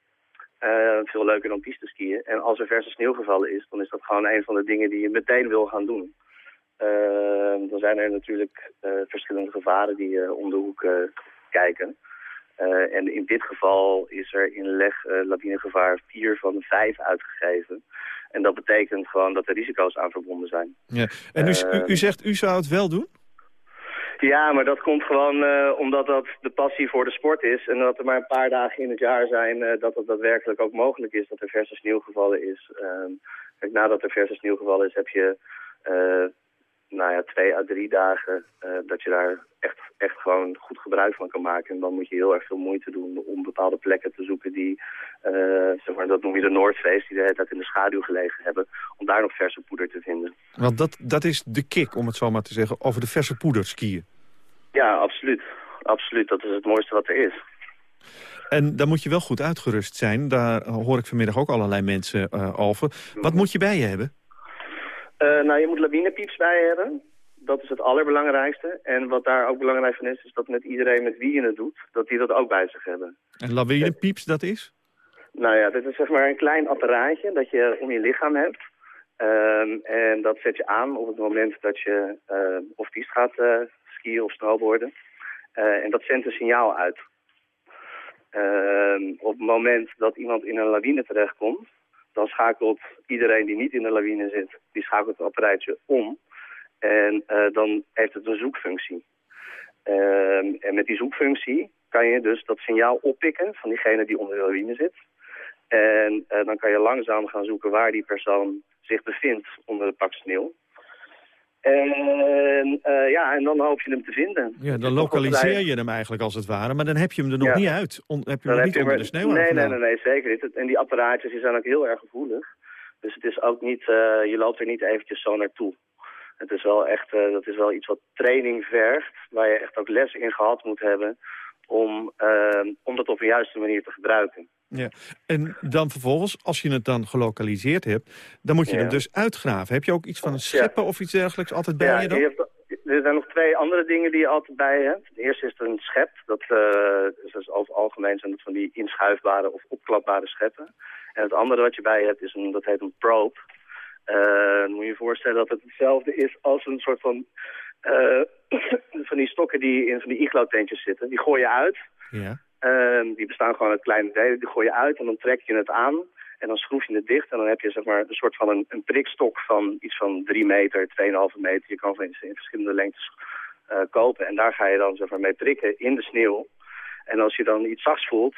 Speaker 31: Uh, veel leuker dan piste skiën. En als er verse sneeuw gevallen is, dan is dat gewoon een van de dingen die je meteen wil gaan doen. Uh, dan zijn er natuurlijk uh, verschillende gevaren die om de hoek kijken. En in dit geval is er in leg lawinegevaar 4 van de 5 uitgegeven. En dat betekent gewoon dat er risico's aan verbonden zijn.
Speaker 3: Ja. En u, u, u zegt, u zou het wel doen?
Speaker 31: Ja, maar dat komt gewoon uh, omdat dat de passie voor de sport is. En dat er maar een paar dagen in het jaar zijn uh, dat het daadwerkelijk ook mogelijk is dat er verse sneeuw gevallen is. Uh, kijk, nadat er verse sneeuw gevallen is heb je nou ja, twee à drie dagen dat je daar echt, echt gewoon goed gebruik van kan maken. En dan moet je heel erg veel moeite doen om bepaalde plekken te zoeken die, zeg maar, dat noem je de Noordfeest, die de hele tijd in de schaduw gelegen hebben, om daar nog verse poeder te vinden.
Speaker 3: Want dat, dat is de kick, om het zo maar te zeggen, over de verse poeder skiën.
Speaker 31: Ja, absoluut. Absoluut, dat is het mooiste wat er is.
Speaker 3: En daar moet je wel goed uitgerust zijn. Daar hoor ik vanmiddag ook allerlei mensen uh, over. Wat moet je bij je hebben?
Speaker 31: Uh, nou, je moet lawinepieps bij hebben. Dat is het allerbelangrijkste. En wat daar ook belangrijk van is, is dat met iedereen met wie je het doet, dat die dat ook bij zich hebben.
Speaker 3: En lawinepieps, dat is?
Speaker 31: Nou ja, dit is zeg maar een klein apparaatje dat je om je lichaam hebt. Um, en dat zet je aan op het moment dat je uh, of piest gaat skiën of snowboarden. Uh, en dat zendt een signaal uit. Uh, op het moment dat iemand in een lawine terechtkomt, dan schakelt iedereen die niet in de lawine zit, die schakelt het apparaatje om. En uh, dan heeft het een zoekfunctie. Ehm, en met die zoekfunctie kan je dus dat signaal oppikken van diegene die onder de lawine zit. En dan kan je langzaam gaan zoeken waar die persoon zich bevindt onder het pak sneeuw. En uh, ja, en dan hoop je hem te vinden.
Speaker 3: Ja, dan lokaliseer je hem eigenlijk als het ware, maar dan heb je hem er nog ja. niet uit. On, heb je hem nog niet onder de sneeuw
Speaker 31: nee, nee, nee, nee, zeker niet. En die apparaatjes die zijn ook heel erg gevoelig. Dus het is ook niet, uh, je loopt er niet eventjes zo naartoe. Het is wel echt, uh, dat is wel iets wat training vergt, waar je echt ook les in gehad moet hebben om, om dat op een juiste manier te gebruiken.
Speaker 3: Ja. En dan vervolgens, als je het dan gelokaliseerd hebt, dan moet je ja. hem dus uitgraven. Heb je ook iets van een scheppen ja. of iets dergelijks altijd bij
Speaker 31: ja,
Speaker 3: je dan?
Speaker 31: Er zijn nog twee andere dingen die je altijd bij je hebt. De eerste is een schep. Dat, uh, dus over het algemeen zijn dat van die inschuifbare of opklapbare scheppen. En het andere wat je bij je hebt, is een, dat heet een probe. Uh, moet je je voorstellen dat het hetzelfde is als een soort van... Uh, van die stokken die in van die iglo-tentjes zitten. Die gooi je uit.
Speaker 3: Ja.
Speaker 31: Uh, die bestaan gewoon uit kleine delen. Die gooi je uit en dan trek je het aan. En dan schroef je het dicht. En dan heb je zeg maar, een soort van een, een prikstok van iets van 3 meter, 2,5 meter. Je kan van in, verschillende lengtes uh, kopen. En daar ga je dan zeg maar, mee prikken in de sneeuw. En als je dan iets zachts voelt,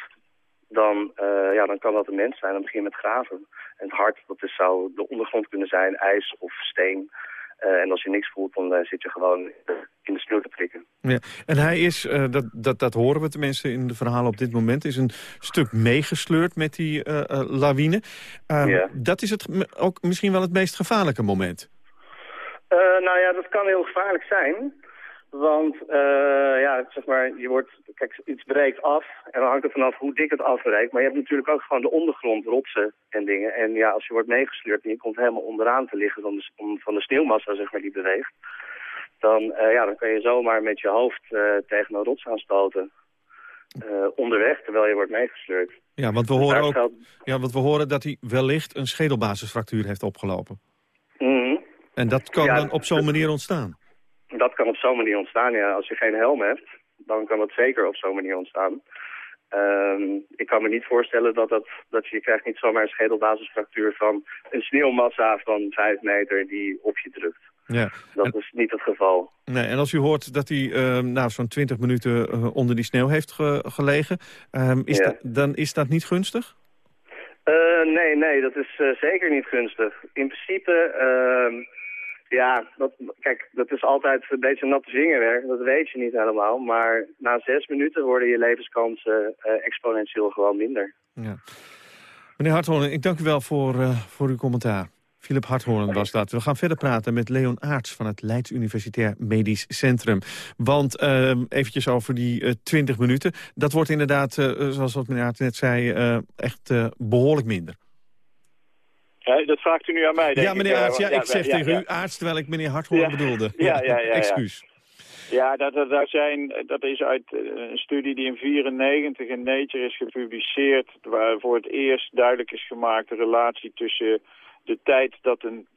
Speaker 31: dan, uh, ja, dan kan dat een mens zijn. Dan begin je met graven. En het hart, dat is, zou de ondergrond kunnen zijn, ijs of steen. Uh, en als je niks voelt, dan uh, zit je gewoon in de sneeuw te prikken.
Speaker 3: Ja. En hij is, uh, dat, dat, dat horen we tenminste in de verhalen op dit moment... is een stuk meegesleurd met die lawine.
Speaker 31: ja.
Speaker 3: Dat is het ook misschien wel het meest gevaarlijke moment.
Speaker 31: nou ja, dat kan heel gevaarlijk zijn. Want uh, ja, zeg maar, je wordt, kijk, iets breekt af en dan hangt het vanaf hoe dik het afbreekt. Maar je hebt natuurlijk ook gewoon de ondergrond, rotsen en dingen. En ja, als je wordt meegesleurd en je komt helemaal onderaan te liggen van de, van de sneeuwmassa, zeg maar, die beweegt. Dan, uh, ja, dan kan je zomaar met je hoofd uh, tegen een rots aanstoten. onderweg, terwijl je wordt meegesleurd.
Speaker 3: Ja, want we, dus horen ook, geldt... ja, want we horen dat hij wellicht een schedelbasisfractuur heeft opgelopen.
Speaker 31: Mm -hmm.
Speaker 3: En dat kan ja, dan op zo'n manier ontstaan?
Speaker 31: Dat kan op zo'n manier ontstaan, ja. Als je geen helm hebt, dan kan dat zeker op zo'n manier ontstaan. Ehm, ik kan me niet voorstellen dat, dat, dat je krijgt niet zomaar een schedelbasisfractuur van een sneeuwmassa van 5 meter die op je drukt.
Speaker 3: Ja.
Speaker 31: Dat is niet het geval.
Speaker 3: Nee, en als u hoort dat hij uh, nou, zo'n 20 minuten uh, onder die sneeuw heeft ge gelegen, um, is
Speaker 31: Ja.
Speaker 3: dat, dan is dat niet gunstig?
Speaker 31: Eh, nee, nee, dat is eh, zeker niet gunstig. In principe, ehm, ja, kijk, dat is altijd een beetje natte vingerwerk. Dat weet je niet helemaal. Maar na zes minuten worden je levenskansen eh, exponentieel gewoon minder.
Speaker 3: Ja. Meneer Harthoorn, ik dank u wel voor, uh, voor uw commentaar. Philip Harthoorn was dat. We gaan verder praten met Leon Aarts van het Leids Universitair Medisch Centrum. Want uh, eventjes over die uh, 20 minuten. Dat wordt inderdaad, zoals wat meneer Aarts net zei, echt behoorlijk minder.
Speaker 32: Ja, dat vraagt u nu aan mij, denk
Speaker 3: Ja, meneer
Speaker 32: ik.
Speaker 3: Aarts, ja,
Speaker 32: ja,
Speaker 3: ik zeg
Speaker 32: ja,
Speaker 3: tegen
Speaker 32: ja.
Speaker 3: u Aarts, terwijl ik meneer Harthoorn
Speaker 32: Ja.
Speaker 3: bedoelde.
Speaker 32: Ja, ja, ja, ja.
Speaker 3: Excuus.
Speaker 32: Ja, dat, dat, zijn, dat is uit eh, een studie die in 94 in Nature is gepubliceerd... waar voor het eerst duidelijk is gemaakt de relatie tussen de tijd dat een,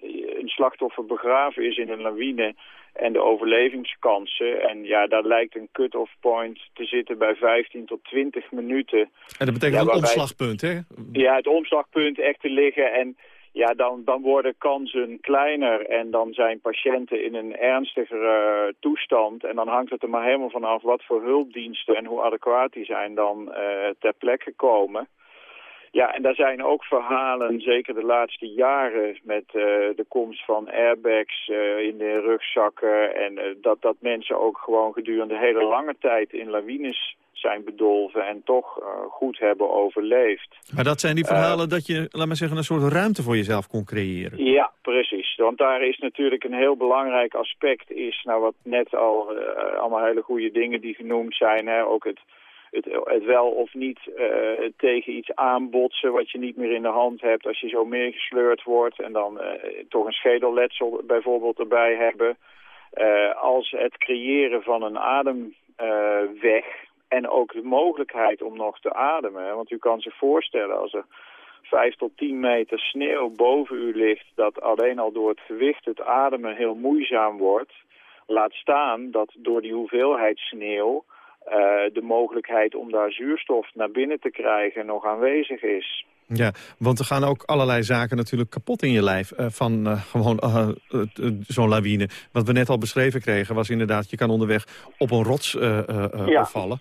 Speaker 32: een slachtoffer begraven is in een lawine... en de overlevingskansen. En ja, daar lijkt een cut-off point te zitten bij 15 tot 20 minuten.
Speaker 3: En dat betekent
Speaker 32: Ja,
Speaker 3: een omslagpunt, hè?
Speaker 32: Ja, het omslagpunt echt te liggen en ja, dan, dan worden kansen kleiner en dan zijn patiënten in een ernstigere toestand. En dan hangt het er maar helemaal vanaf wat voor hulpdiensten en hoe adequaat die zijn dan eh, ter plekke komen. Ja, en daar zijn ook verhalen, zeker de laatste jaren, met eh, de komst van airbags eh, in de rugzakken. En dat, dat mensen ook gewoon gedurende hele lange tijd in lawines zijn bedolven en toch eh, goed hebben overleefd.
Speaker 3: Maar dat zijn die verhalen dat je, laat maar zeggen, een soort ruimte voor jezelf kon creëren.
Speaker 32: Ja, precies. Want daar is natuurlijk een heel belangrijk aspect, is nou wat net al, eh, allemaal hele goede dingen die genoemd zijn, hè, ook het, het, het wel of niet eh, tegen iets aanbotsen wat je niet meer in de hand hebt als je zo meegesleurd wordt en dan eh, toch een schedelletsel bijvoorbeeld erbij hebben. Eh, als het creëren van een ademweg en ook de mogelijkheid om nog te ademen. Want u kan zich voorstellen als er vijf tot tien meter sneeuw boven u ligt... dat alleen al door het gewicht het ademen heel moeizaam wordt. Laat staan dat door die hoeveelheid sneeuw... eh, de mogelijkheid om daar zuurstof naar binnen te krijgen nog aanwezig is.
Speaker 3: Ja, want er gaan ook allerlei zaken natuurlijk kapot in je lijf eh, van eh, gewoon zo'n lawine. Wat we net al beschreven kregen was inderdaad, je kan onderweg op een rots
Speaker 32: Ja.
Speaker 3: vallen.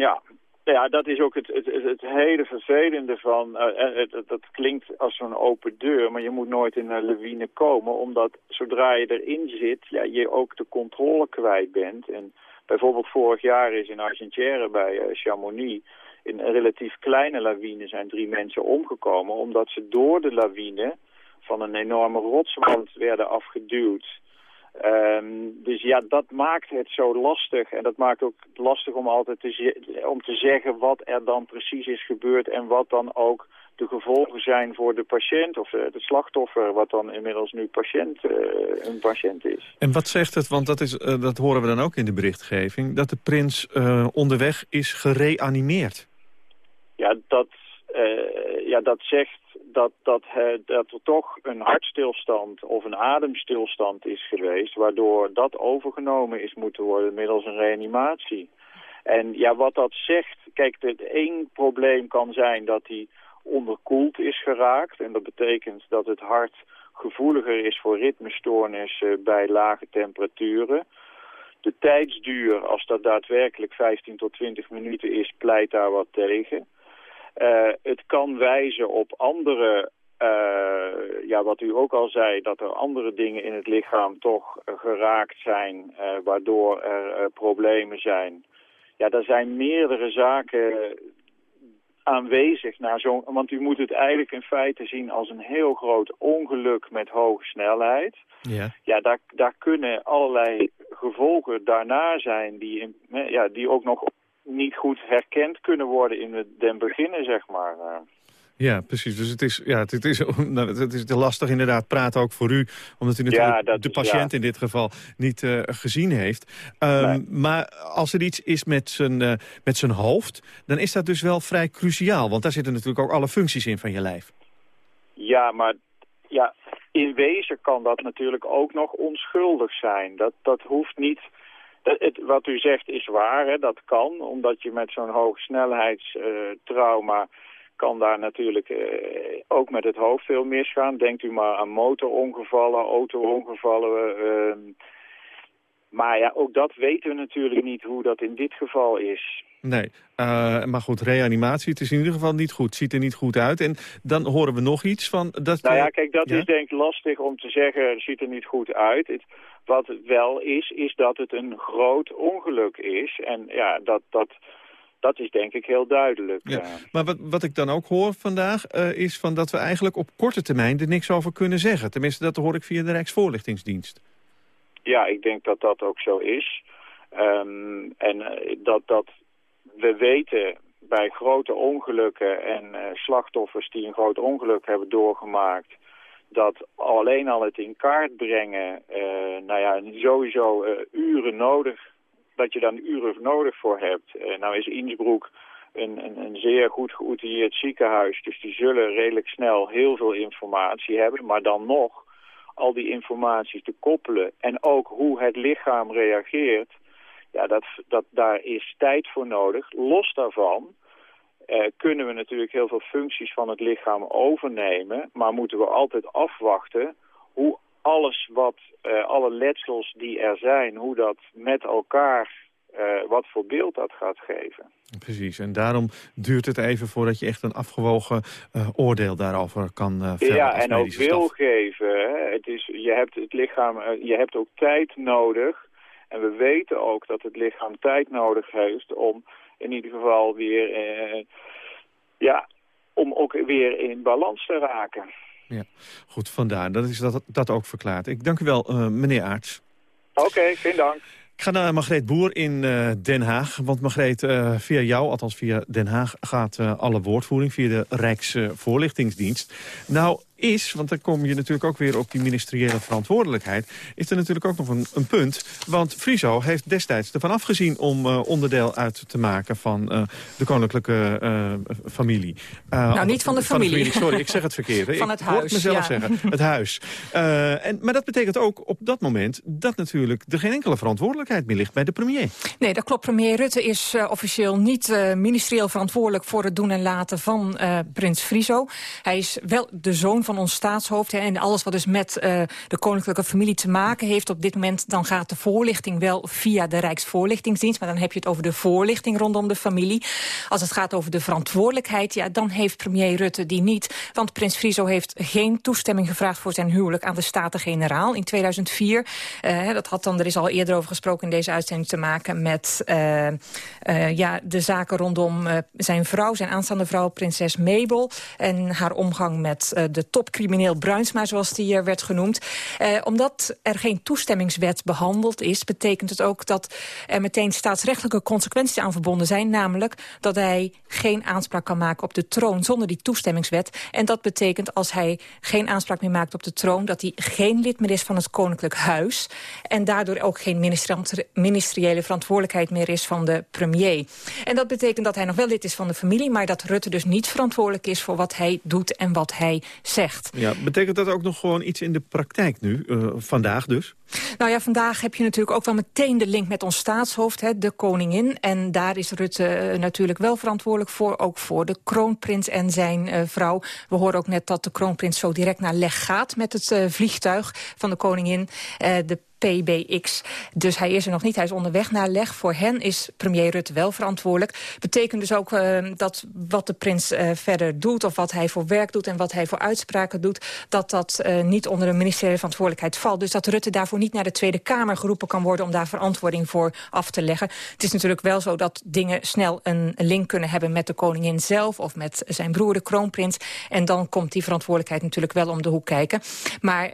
Speaker 32: Ja. Ja, dat is ook het, het, het, hele vervelende van... eh, eh, het, het- dat klinkt als zo'n open deur, maar je moet nooit in een lawine komen... omdat zodra je erin zit, ja, je ook de controle kwijt bent. En bijvoorbeeld vorig jaar is in Argentière bij eh, Chamonix... in een relatief kleine lawine zijn drie mensen omgekomen... omdat ze door de lawine van een enorme rotswand werden afgeduwd... Ehm, dus ja, dat maakt het zo lastig. En dat maakt ook lastig om altijd te, om te zeggen wat er dan precies is gebeurd... en wat dan ook de gevolgen zijn voor de patiënt of eh, het slachtoffer... wat dan inmiddels nu patiënt, eh, een patiënt is.
Speaker 3: En wat zegt het, want dat, is, eh, dat horen we dan ook in de berichtgeving... dat de prins eh, onderweg is gereanimeerd.
Speaker 32: Ja, dat, eh, ja, dat zegt dat, dat, eh, dat er toch een hartstilstand of een ademstilstand is geweest... waardoor dat overgenomen is moeten worden middels een reanimatie. En ja, wat dat zegt... Kijk, het één probleem kan zijn dat hij onderkoeld is geraakt. En dat betekent dat het hart gevoeliger is voor ritmestoornissen bij lage temperaturen. De tijdsduur, als dat daadwerkelijk 15 tot 20 minuten is, pleit daar wat tegen. Eh, het kan wijzen op andere, eh, ja, wat u ook al zei, dat er andere dingen in het lichaam toch geraakt zijn, eh, waardoor er problemen zijn. Ja, er zijn meerdere zaken aanwezig naar zo'n... Want u moet het eigenlijk in feite zien als een heel groot ongeluk met hoge snelheid.
Speaker 3: Ja.
Speaker 32: Ja, daar, daar kunnen allerlei gevolgen daarna zijn die, in, ja, die ook nog niet goed herkend kunnen worden in het den beginnen, zeg maar.
Speaker 3: Ja, precies. Dus het is, ja, het, is, nou, het is te lastig inderdaad praten ook voor u. Omdat u natuurlijk
Speaker 32: Ja,
Speaker 3: de
Speaker 32: is-
Speaker 3: patiënt
Speaker 32: ja.
Speaker 3: in dit geval niet eh, gezien heeft. Ehm, Maar als er iets is met zijn, eh, met zijn hoofd, dan is dat dus wel vrij cruciaal. Want daar zitten natuurlijk ook alle functies in van je lijf.
Speaker 32: Ja, maar ja, in wezen kan dat natuurlijk ook nog onschuldig zijn. Dat, dat hoeft niet het, wat u zegt is waar, hè, dat kan, omdat je met zo'n hoogsnelheidstrauma kan daar natuurlijk uh, ook met het hoofd veel misgaan. Denkt u maar aan motorongevallen, auto-ongevallen. Uh, maar ja, ook dat weten we natuurlijk niet hoe dat in dit geval is.
Speaker 3: Nee, uh, maar goed, reanimatie, het is in ieder geval niet goed. Ziet er niet goed uit. En dan horen we nog iets van... Dat,
Speaker 32: nou ja, kijk, dat is denk ik lastig om te zeggen, ziet er niet goed uit. Het, wat wel is, is dat het een groot ongeluk is. En ja, dat... dat dat is denk ik heel duidelijk. Ja.
Speaker 3: Maar wat, wat ik dan ook hoor vandaag uh, is van dat we eigenlijk op korte termijn er niks over kunnen zeggen. Tenminste, dat hoor ik via de Rijksvoorlichtingsdienst.
Speaker 32: Ja, ik denk dat dat ook zo is. Um, en uh, dat, dat we weten bij grote ongelukken en uh, slachtoffers die een groot ongeluk hebben doorgemaakt dat alleen al het in kaart brengen, uh, nou ja, sowieso uh, uren nodig, dat je dan uren nodig voor hebt. Uh, nou is Innsbruck een, een, een, zeer goed geoutilleerd ziekenhuis, dus die zullen redelijk snel heel veel informatie hebben, maar dan nog al die informatie te koppelen en ook hoe het lichaam reageert, ja, dat, dat, daar is tijd voor nodig. Los daarvan uh, kunnen we natuurlijk heel veel functies van het lichaam overnemen, maar moeten we altijd afwachten hoe alles wat, uh, alle letsels die er zijn, hoe dat met elkaar, uh, wat voor beeld dat gaat geven.
Speaker 3: Precies, en daarom duurt het even voordat je echt een afgewogen oordeel daarover kan vellen
Speaker 32: Ja, en ook wil geven. Hè? Het is, je hebt het lichaam, je hebt ook tijd nodig. En we weten ook dat het lichaam tijd nodig heeft om in ieder geval weer, eh, ja, om ook weer in balans te raken.
Speaker 3: Ja, goed, vandaar. Dat is dat, dat ook verklaard. Ik dank u wel, uh, meneer Aarts.
Speaker 32: Oké, okay, geen dank.
Speaker 3: Ik ga naar Margreet Boer in uh, Den Haag. Want Margreet, uh, via jou, althans via Den Haag... gaat alle woordvoering via de Rijksvoorlichtingsdienst. Nou, is, want dan kom je natuurlijk ook weer op die ministeriële verantwoordelijkheid... is er natuurlijk ook nog een, een punt. Want Friso heeft destijds ervan afgezien om uh, onderdeel uit te maken... van uh, de koninklijke uh, familie.
Speaker 13: nou, niet van de familie.
Speaker 3: Van de familie. Sorry, ik zeg het verkeerd.
Speaker 13: van het
Speaker 3: ik
Speaker 13: huis,
Speaker 3: mezelf
Speaker 13: ja.
Speaker 3: zeggen. Het huis. en, maar dat betekent ook op dat moment... dat natuurlijk er geen enkele verantwoordelijkheid meer ligt bij de premier.
Speaker 13: Nee, dat klopt. Premier Rutte is officieel niet ministerieel verantwoordelijk... voor het doen en laten van prins Friso. Hij is wel de zoon van van ons staatshoofd... Hè, en alles wat dus met uh, de koninklijke familie te maken heeft op dit moment... dan gaat de voorlichting wel via de Rijksvoorlichtingsdienst... maar dan heb je het over de voorlichting rondom de familie. Als het gaat over de verantwoordelijkheid, ja, dan heeft premier Rutte die niet. Want prins Friso heeft geen toestemming gevraagd voor zijn huwelijk... aan de Staten-Generaal in 2004. Uh, dat had dan, er is al eerder over gesproken in deze uitzending... te maken met uh, ja, de zaken rondom zijn vrouw, zijn aanstaande vrouw, prinses Mabel... en haar omgang met de topcrimineel Bruinsma, zoals die uh, werd genoemd. Uh, omdat er geen toestemmingswet behandeld is... betekent het ook dat er meteen staatsrechtelijke consequenties aan verbonden zijn. Namelijk dat hij geen aanspraak kan maken op de troon zonder die toestemmingswet. En dat betekent als hij geen aanspraak meer maakt op de troon... dat hij geen lid meer is van het Koninklijk Huis. En daardoor ook geen ministeriële verantwoordelijkheid meer is van de premier. En dat betekent dat hij nog wel lid is van de familie... maar dat Rutte dus niet verantwoordelijk is voor wat hij doet en wat hij zegt.
Speaker 3: Ja, betekent dat ook nog gewoon iets in de praktijk nu, uh, vandaag dus?
Speaker 13: Nou ja, vandaag heb je natuurlijk ook wel meteen de link met ons staatshoofd, hè, de koningin. En daar is Rutte uh, natuurlijk wel verantwoordelijk voor, ook voor de kroonprins en zijn uh, vrouw. We horen ook net dat de kroonprins zo direct naar leg gaat met het vliegtuig van de koningin. de PBX. Dus hij is er nog niet, hij is onderweg naar leg. Voor hen is premier Rutte wel verantwoordelijk. Betekent dus ook uh, dat wat de prins uh, verder doet... of wat hij voor werk doet en wat hij voor uitspraken doet... dat dat uh, niet onder de ministeriële verantwoordelijkheid valt. Dus dat Rutte daarvoor niet naar de Tweede Kamer geroepen kan worden... om daar verantwoording voor af te leggen. Het is natuurlijk wel zo dat dingen snel een link kunnen hebben... met de koningin zelf of met zijn broer, de kroonprins. En dan komt die verantwoordelijkheid natuurlijk wel om de hoek kijken. Maar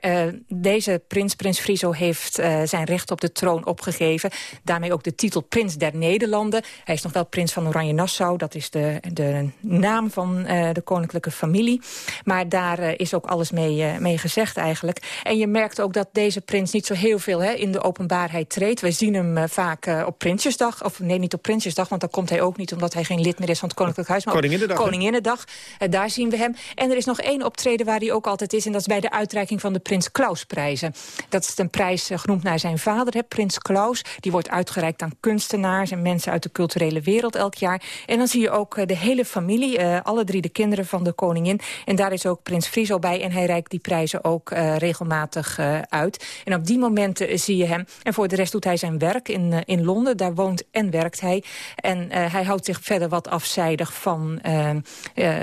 Speaker 13: deze prins, prins Friso, heeft uh, zijn recht op de troon opgegeven. Daarmee ook de titel Prins der Nederlanden. Hij is nog wel prins van Oranje-Nassau. Dat is de, de naam van uh, de koninklijke familie. Maar daar uh, is ook alles mee, mee gezegd eigenlijk. En je merkt ook dat deze prins niet zo heel veel hè, in de openbaarheid treedt. Wij zien hem vaak op Prinsjesdag. Of nee, niet op Prinsjesdag, want dan komt hij ook niet... omdat hij geen lid meer is van het Koninklijk Huis. Maar
Speaker 3: Koninginnedag.
Speaker 13: Koninginnedag. daar zien we hem. En er is nog één optreden waar hij ook altijd is... en dat is bij de uitreiking van de Prins Klausprijzen. Dat is een prijs genoemd naar zijn vader, hè, prins Klaus. Die wordt uitgereikt aan kunstenaars en mensen uit de culturele wereld elk jaar. En dan zie je ook de hele familie, alle drie de kinderen van de koningin. En daar is ook prins Friso bij en hij reikt die prijzen ook regelmatig uit. En op die momenten zie je hem. En voor de rest doet hij zijn werk in, in Londen. Daar woont en werkt hij. En hij houdt zich verder wat afzijdig van,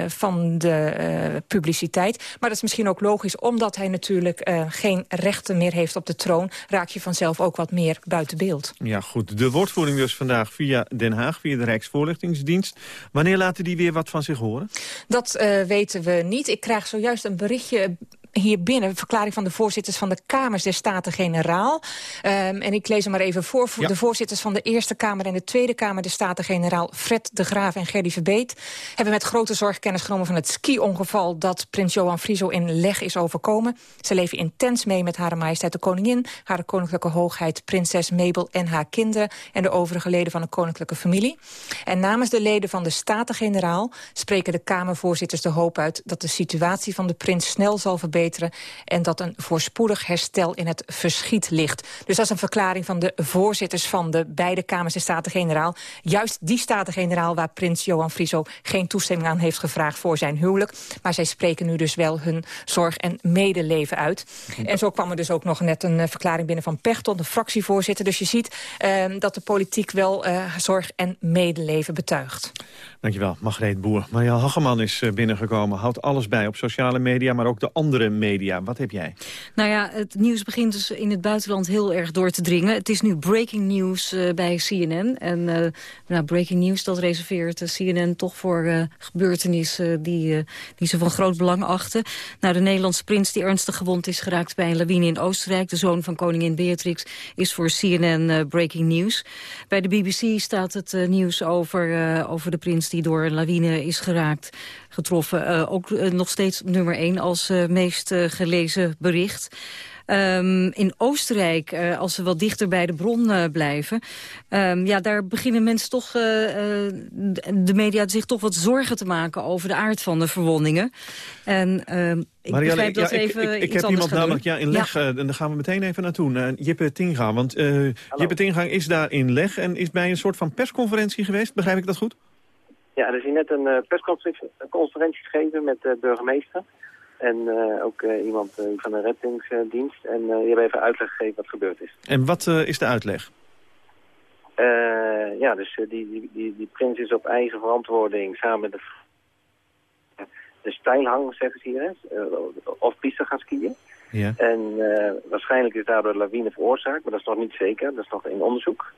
Speaker 13: van de publiciteit. Maar dat is misschien ook logisch, omdat hij natuurlijk geen rechten meer heeft op de troon... raak je vanzelf ook wat meer buiten beeld.
Speaker 3: Ja, goed. De woordvoering dus vandaag via Den Haag, via de Rijksvoorlichtingsdienst. Wanneer laten die weer wat van zich horen?
Speaker 13: Dat uh, weten we niet. Ik krijg zojuist een berichtje hier binnen, een verklaring van de voorzitters van de Kamers der Staten-Generaal. Um, en ik lees hem maar even voor. Ja. De voorzitters van de Eerste Kamer en de Tweede Kamer der Staten-Generaal... Fred de Graaf en Gerdy Verbeet... hebben met grote zorg kennis genomen van het ski-ongeval... dat prins Johan Frieso in Leg is overkomen. Ze leven intens mee met Hare Majesteit de Koningin... Hare Koninklijke Hoogheid Prinses Mabel en haar kinderen... en de overige leden van de koninklijke familie. En namens de leden van de Staten-Generaal... spreken de Kamervoorzitters de hoop uit... dat de situatie van de prins snel zal verbeteren en dat een voorspoedig herstel in het verschiet ligt. Dus dat is een verklaring van de voorzitters van de beide Kamers en Staten-Generaal. Juist die Staten-Generaal waar prins Johan Frieso geen toestemming aan heeft gevraagd voor zijn huwelijk. Maar zij spreken nu dus wel hun zorg en medeleven uit. En zo kwam er dus ook nog net een uh, verklaring binnen van Pechtold, de fractievoorzitter. Dus je ziet uh, dat de politiek wel uh, zorg en medeleven betuigt.
Speaker 3: Dankjewel, Margreet Boer. Marjal Hageman is eh, binnengekomen. Houdt alles bij op sociale media, maar ook de andere media. Wat heb jij?
Speaker 33: Nou ja, het nieuws begint dus in het buitenland heel erg door te dringen. Het is nu breaking news uh, bij CNN. En uh, nou, breaking news, dat reserveert CNN toch voor gebeurtenissen die, die ze van groot belang achten. Nou, de Nederlandse prins die ernstig gewond is geraakt bij een lawine in Oostenrijk. De zoon van koningin Beatrix is voor CNN breaking news. Bij de BBC staat het nieuws over, over de prins die door een lawine is geraakt, getroffen. Ook nog steeds nummer 1 als meest gelezen bericht. Um, in Oostenrijk, als ze wat dichter bij de bron blijven... Um, ja, daar beginnen mensen toch, de media zich toch wat zorgen te maken... over de aard van de verwondingen. En ehm, ik
Speaker 3: Marielle,
Speaker 33: begrijp dat
Speaker 3: ja,
Speaker 33: even
Speaker 3: ik, ik, ik
Speaker 33: iets
Speaker 3: heb
Speaker 33: anders
Speaker 3: iemand namelijk ja, in Leg, ja. en daar gaan we meteen even naartoe. Uh, Jippe Tinga, want uh, Jippe Tinga is daar in Leg... en is bij een soort van persconferentie geweest. Begrijp ik dat goed?
Speaker 34: Ja, er is hier net een uh, persconferentie gegeven met de burgemeester. En uh, ook uh, iemand van de reddingsdienst. En die hebben even uitleg gegeven wat gebeurd is.
Speaker 3: En wat is de uitleg?
Speaker 34: ja, dus die, die, die, die prins is op eigen verantwoording samen met de, de stijlhang, zeggen ze hier, of piste gaan skiën.
Speaker 3: Ja.
Speaker 34: En waarschijnlijk is daardoor lawine veroorzaakt, maar dat is nog niet zeker. Dat is nog in onderzoek.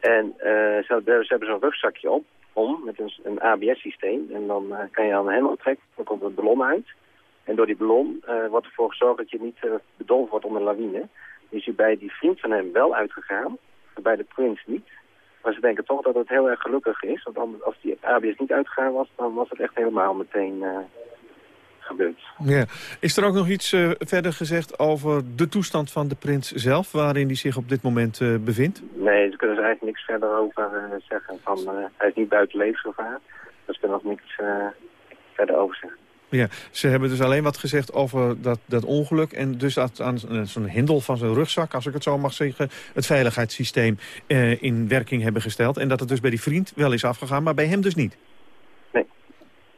Speaker 34: En ze, ze hebben zo'n rugzakje op om met een, een ABS-systeem. En dan kan je aan een hendel trekken, dan komt een ballon uit. En door die ballon uh, wordt ervoor gezorgd dat je niet uh, bedolven wordt onder een lawine. Is hij bij die vriend van hem wel uitgegaan, bij de prins niet. Maar ze denken toch dat het heel erg gelukkig is. Want anders, als die ABS niet uitgegaan was, dan was het echt helemaal meteen gebeurd.
Speaker 3: Ja. Is er ook nog iets uh, verder gezegd over de toestand van de prins zelf... waarin hij zich op dit moment uh, bevindt?
Speaker 34: Nee, daar kunnen ze eigenlijk niks verder over uh, zeggen. Van, hij is niet buiten levensgevaar. Dus ze kunnen nog niks verder over zeggen.
Speaker 3: Ja, ze hebben dus alleen wat gezegd over dat, dat ongeluk... en dus dat aan zo'n hendel van zijn rugzak, als ik het zo mag zeggen... het veiligheidssysteem in werking hebben gesteld. En dat het dus bij die vriend wel is afgegaan, maar bij hem dus niet.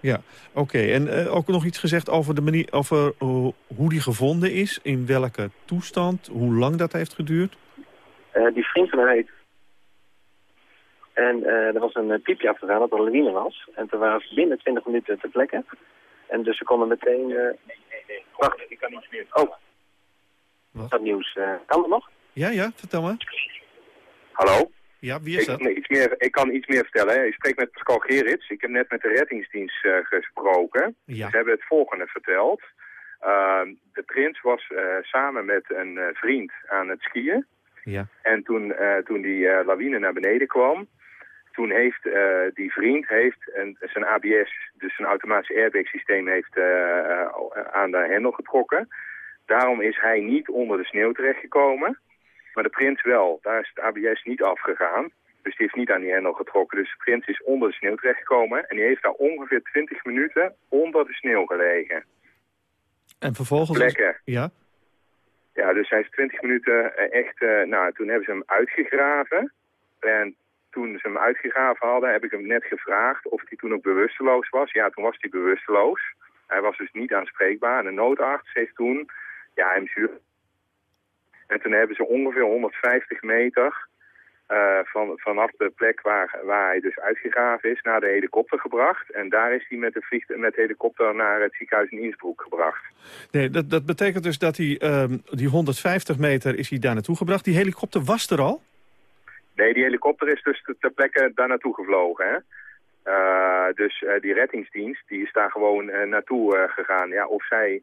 Speaker 3: Ja, oké. Okay. En uh, ook nog iets gezegd over, de manier, over uh, hoe die gevonden is, in welke toestand, hoe lang dat heeft geduurd?
Speaker 34: Uh, die vriend van. En er was een piepje afgegaan dat er een lawine was. En toen waren ze binnen 20 minuten ter plekke. En dus ze konden meteen... Nee, nee, nee. Wacht, ik kan iets meer. Oh. Wat? Dat nieuws. kan dat nog?
Speaker 3: Ja, ja, vertel me.
Speaker 35: Hallo?
Speaker 3: Ja, wie is dat?
Speaker 35: Ik, iets meer, ik kan iets meer vertellen. Hè. Ik spreek met Pascal Gerits. Ik heb net met de reddingsdienst uh, gesproken.
Speaker 3: Ja.
Speaker 35: Ze hebben het volgende verteld. Uh, de prins was uh, samen met een vriend aan het skiën.
Speaker 3: Ja.
Speaker 35: En toen, toen die lawine naar beneden kwam... toen heeft die vriend heeft een, zijn ABS, dus een automatisch airbag systeem... heeft aan de hendel getrokken. Daarom is hij niet onder de sneeuw terechtgekomen... Maar de prins wel. Daar is het ABS niet afgegaan. Dus die heeft niet aan die hendel getrokken. Dus de prins is onder de sneeuw terechtgekomen. En die heeft daar ongeveer 20 minuten onder de sneeuw gelegen.
Speaker 3: En vervolgens...
Speaker 35: Plekken.
Speaker 3: Ja?
Speaker 35: Ja, Ja, dus hij is 20 minuten eh, echt... eh, nou, toen hebben ze hem uitgegraven. En toen ze hem uitgegraven hadden, heb ik hem net gevraagd of hij toen ook bewusteloos was. Ja, toen was hij bewusteloos. Hij was dus niet aanspreekbaar. En de noodarts heeft toen ja, hem zuur... En toen hebben ze ongeveer 150 meter eh, van, vanaf de plek waar, waar hij dus uitgegraven is naar de helikopter gebracht. En daar is hij met de, vlieg, met helikopter naar het ziekenhuis in Innsbruck gebracht.
Speaker 3: Nee, dat, dat betekent dus dat hij, ehm, die 150 meter is hij daar naartoe gebracht. Die helikopter was er al?
Speaker 35: Nee, die helikopter is dus ter- plekke daar naartoe gevlogen. Hè? Eh, dus eh, die reddingsdienst die is daar gewoon eh, naartoe gegaan. Ja, of zij